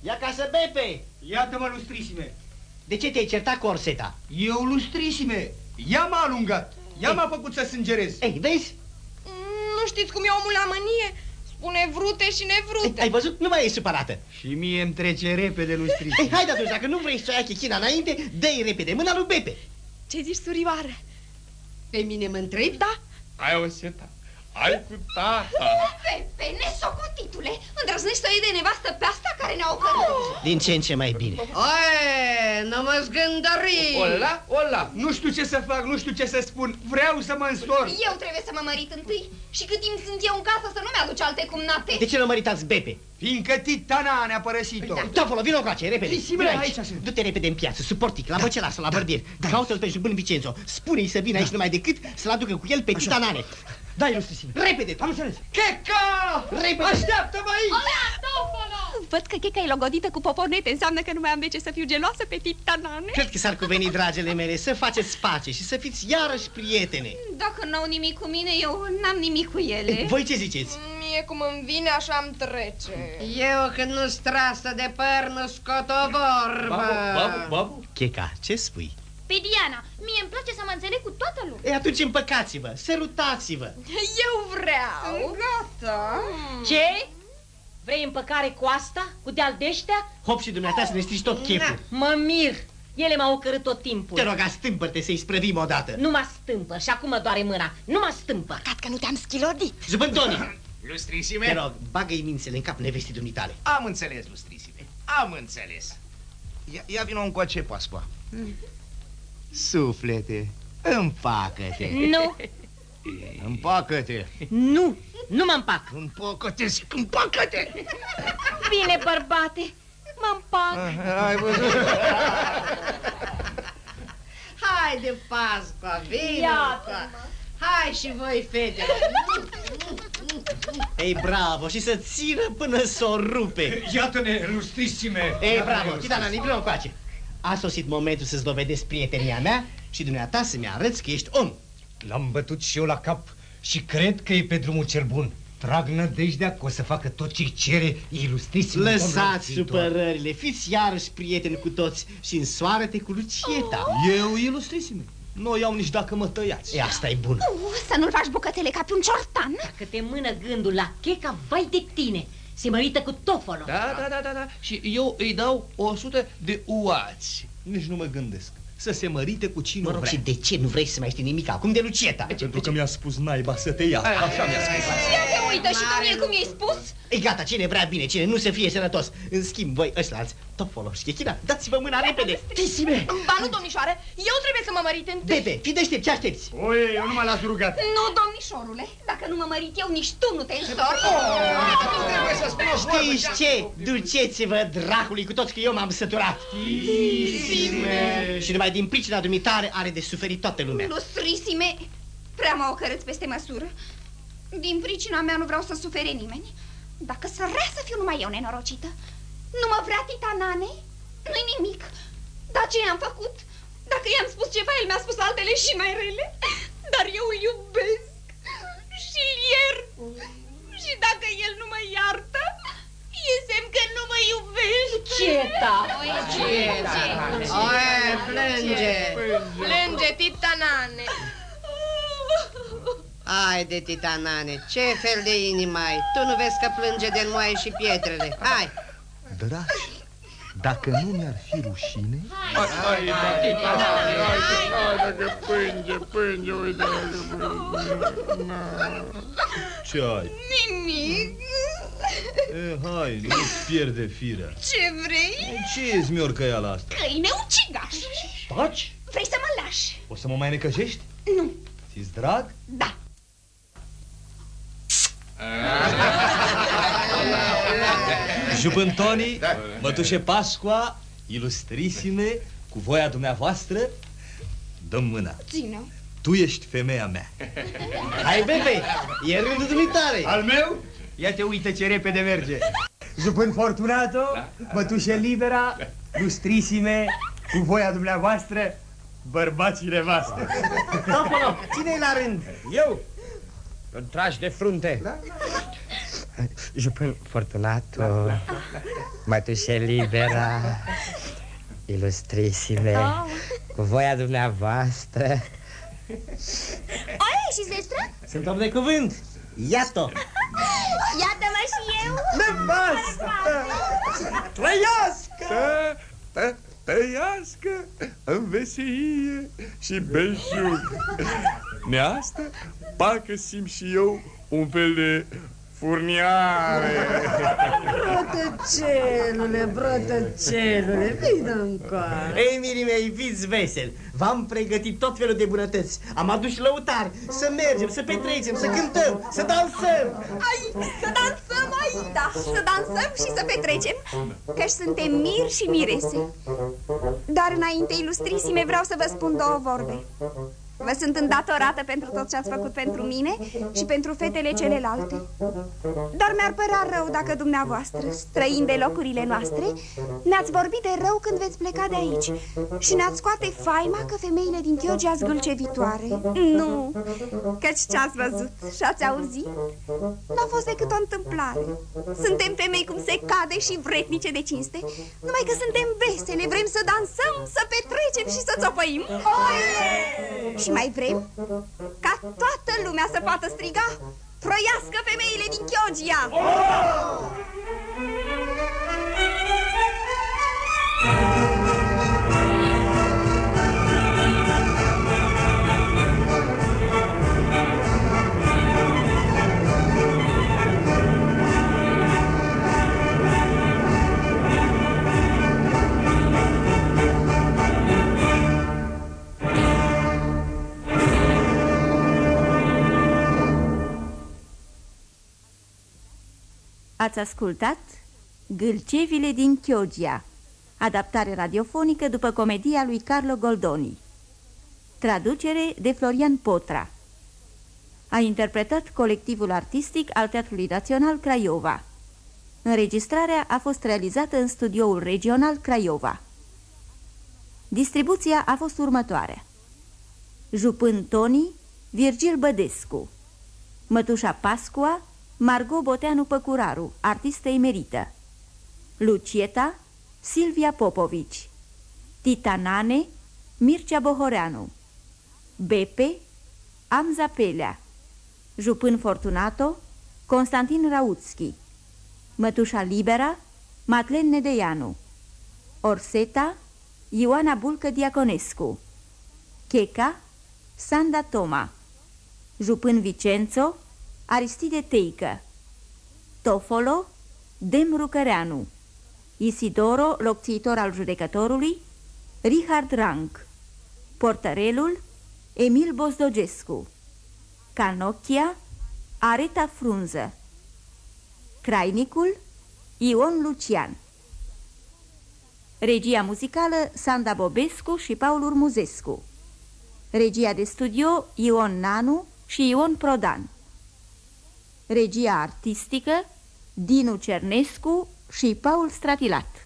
Ia casă, Bepe! Iată-mă, lustrisime. De ce te-ai certat cu Orseta? Eu, lustrisime. Ea m-a alungat. Ea m-a făcut să sângerez. Ei, vezi? Mm, Nu știți cum e omul la mânie? Spune vrute și nevrute. Ai văzut? Nu mai e supărată. Și mie îmi trece repede, lustrisime. Ei, haide atunci, dacă nu vrei să o ia chechina înainte, dă-i repede mâna lui Bepe. Ce zici, surioară? Pe mine mă întrebi? Da. Ai o seta. Ai cu tata. Pepe, nesocotitule, îndrăznești să iei de nevastă pe asta care ne-au călăuzit. Din ce în ce mai bine. Oe, nu mă zgândări. Ola, ola, nu știu ce să fac, nu știu ce să spun. Vreau să mă însor. Eu trebuie să mă mărit întâi și cât timp sunt eu în casă să nu mi-aduci alte cumnate. De ce nu măritați Bepe? Fiindcă titana ne-a părăsit-o. Tofolo, vină încoace, repede. Lisime, Vino aici sunt. Du-te repede în piață, sub portic, la băcelasă, la bărbier. Caută-l pe jupân Vicenzo. Spune-i să vină aici numai decât să-l aducă cu el pe Tita Nane. Da, ilustrisime. Repede, Am înțeles. Checa! Repede. Așteaptă-mă aici! Văd că checa e logodită cu poponete Înseamnă că nu mai am de ce să fiu geloasă pe tip tanane Cred că s-ar cuveni, dragele mele, să faceți pace și să fiți iarăși prietene Dacă n-au nimic cu mine, eu n-am nimic cu ele Voi ce ziceți? Mie cum îmi vine, așa îmi trece Eu când nu strasă de păr, nu scot o vorbă Babu, babu Checa, ce spui? Pe Diana, mie îmi place să mă înțeleg cu toată lumea E, atunci împăcați-vă, sărutați-vă Eu vreau Gata Ce? Vrei împăcare cu asta? Cu de-al deștea? Hop și dumneata să ne strici tot cheful Mă mir! Ele m-au ocărât tot timpul Te rog, stâmpă-te să-i sprăvim odată Nu mă stâmpă și acum mă doare mâna Nu mă stâmpă Păcat că nu te-am schilodit Zubântoni, Lustrisime? te rog, bagă-i mințele în cap nevestii dumitale Am înțeles, lustrisime. Am înțeles. Ia, ia vină un coace, Pascua. Suflete, împacă-te. Nu, Împacă-te. nu, nu mă împac Împacă-te, zic, împacă-te. Bine, bărbate, mă împac Ai văzut? Haide, Pascua, vino Iată-mă. Hai și voi, fete Ei, bravo, și să țină până s o rupe Iată-ne, lustrisime! Ei, bravo, Titana, vină încoace A sosit momentul să-ți dovedesc prietenia mea și dumneata să-mi arăți că ești om. L-am bătut și eu la cap și cred că e pe drumul cel bun. Trag nădejdea că o să facă tot ce cere ilustrisim. Lăsați supărările, fiți iarăși prieteni cu toți și însoară-te cu Lucieta. Eu, ilustrisime Nu o iau nici dacă mă tăiați. E, asta e bun uh, Să nu-l faci bucățele ca pe un ciortan. Dacă te mână gândul la checa, vai de tine Se mărită cu tofolo Da, da, da, da, da. Și eu îi dau 100 de uați. Nici nu mă gândesc. Să se mărite cu cine Mă rog, vrea. și de ce nu vrei să mai știi nimic acum de Lucieta? Pentru că mi-a spus naiba să te ia. Așa mi-a spus. Ia te uită și tu mie cum i-ai spus? E gata, cine vrea bine, cine nu să fie sănătos. În schimb, voi ăștilalți, Tofolo și Chechina, dați-vă mâna repede. Tisime! Ba nu, domnișoare, eu trebuie să mă mărit întâi. Bebe, fi deștept, ce aștepți? Oi, eu nu mă las rugat. Nu, domnișorule, dacă nu mă mărit eu, nici tu nu te întorci Trebuie să spun o vorbă Știți ce? Duceți-vă dracului cu toți că eu m-am săturat. Și numai din pricina dumitare are de suferit toată lumea. Lustrisime, prea mă ocărâți peste măsură. Din pricina mea nu vreau să sufere nimeni. Dacă sărea să fiu numai eu nenorocită Nu mă vrea titanane? Nu-i nimic. Dar ce i-am făcut? Dacă i-am spus ceva, el mi-a spus altele și mai rele. Dar eu îl iubesc și îl iert. Și dacă el nu mă iartă E semn că nu mă iubește. Ceta Oe, plânge. Plânge, titanane Haide, titanane, ce fel de inimă ai? Tu nu vezi că plânge de moaie și pietrele. Hai, Dragi, dacă nu mi-ar fi rușine Hai, pânge, pânge, uite Ce ai? Nimic E, hai, nu-ți pierde firea Ce vrei? Ce e zmiorcăiala asta? Câine ucigaș Taci? Vrei să mă lași? O să mă mai necăjești? Nu Ți-s drag? Da Jupântoni, mătușe Pascua, ilustrisime, cu voia dumneavoastră, dăm mâna. Ține Tu ești femeia mea. Hai, Bebe, e rândul dumitare Al meu? Ia te uită ce repede merge. Jupân Fortunato, mătușe libera, lustrisime, cu voia dumneavoastră, bărbații voastre. Tofolo, cine-i la rând? Eu? Îl tragi de frunte. Jupân Fortunato, mătușe libera, ilustrisime, cu voia dumneavoastră. Oie, și zestră? Sunt om de cuvânt Iată Iată-mă și eu Nevastă! Trăiască! Tă, tă, tăiască în veselie și belșug. Neastă, parcă simt și eu un fel de furniare. Brătăcelule, brătăcelule, vină încoa Ei, mirii mei, fiți veseli V-am pregătit tot felul de bunătăți. Am adus lăutari. Să mergem, să petrecem, să cântăm, să dansăm. Ai, să dansăm aici, da Să dansăm și să petrecem Căci suntem mir și mirese. Dar înainte, ilustrisime, vreau să vă spun două vorbe Vă sunt îndatorată pentru tot ce ați făcut pentru mine și pentru fetele celelalte. Dar mi-ar părea rău dacă dumneavoastră, străini de locurile noastre, ne-ați vorbit de rău când veți pleca de aici și ne-ați scoate faima că femeile din Chioggia zgâlcevitoare. Nu, căci ce-ați văzut și ați auzit n-a fost decât o întâmplare. Suntem femei cum se cade și vretnice de cinste, numai că suntem vesele, vrem să dansăm, să petrecem și să țopăim. Și mai vrem ca toată lumea să poată striga Troiască femeile din Chioggia! Ați ascultat Gâlcevile din Chioggia, adaptare radiofonică după comedia lui Carlo Goldoni. Traducere de Florian Potra. A interpretat colectivul artistic al Teatrului Național Craiova. Înregistrarea a fost realizată în studioul regional Craiova. Distribuția a fost următoarea. Jupân Toni, Virgil Bădescu Mătușa Pascua, Margot Boteanu Păcuraru, artistă emerită Lucieta, Silvia Popovici. Titanane, Mircea Bohoreanu. Bepe, Amza Pelea. Jupân Fortunato, Constantin Rautski Mătușa Libera, Matlen Nedeianu. Orseta, Ioana Bulcă Diaconescu. Checa, Sanda Toma. Jupân Vicenzo, Aristide Teică Tofolo, Dem Rucăreanu Isidoro, locțitor al judecătorului Richard Rank Portărelul Emil Bozdogescu Canocchia Areta Frunză Crainicul Ion Lucian. Regia muzicală Sanda Bobescu și Paul Urmuzescu. Regia de studio Ion Nanu și Ion Prodan Regia artistică Dinu Cernescu și Paul Stratilat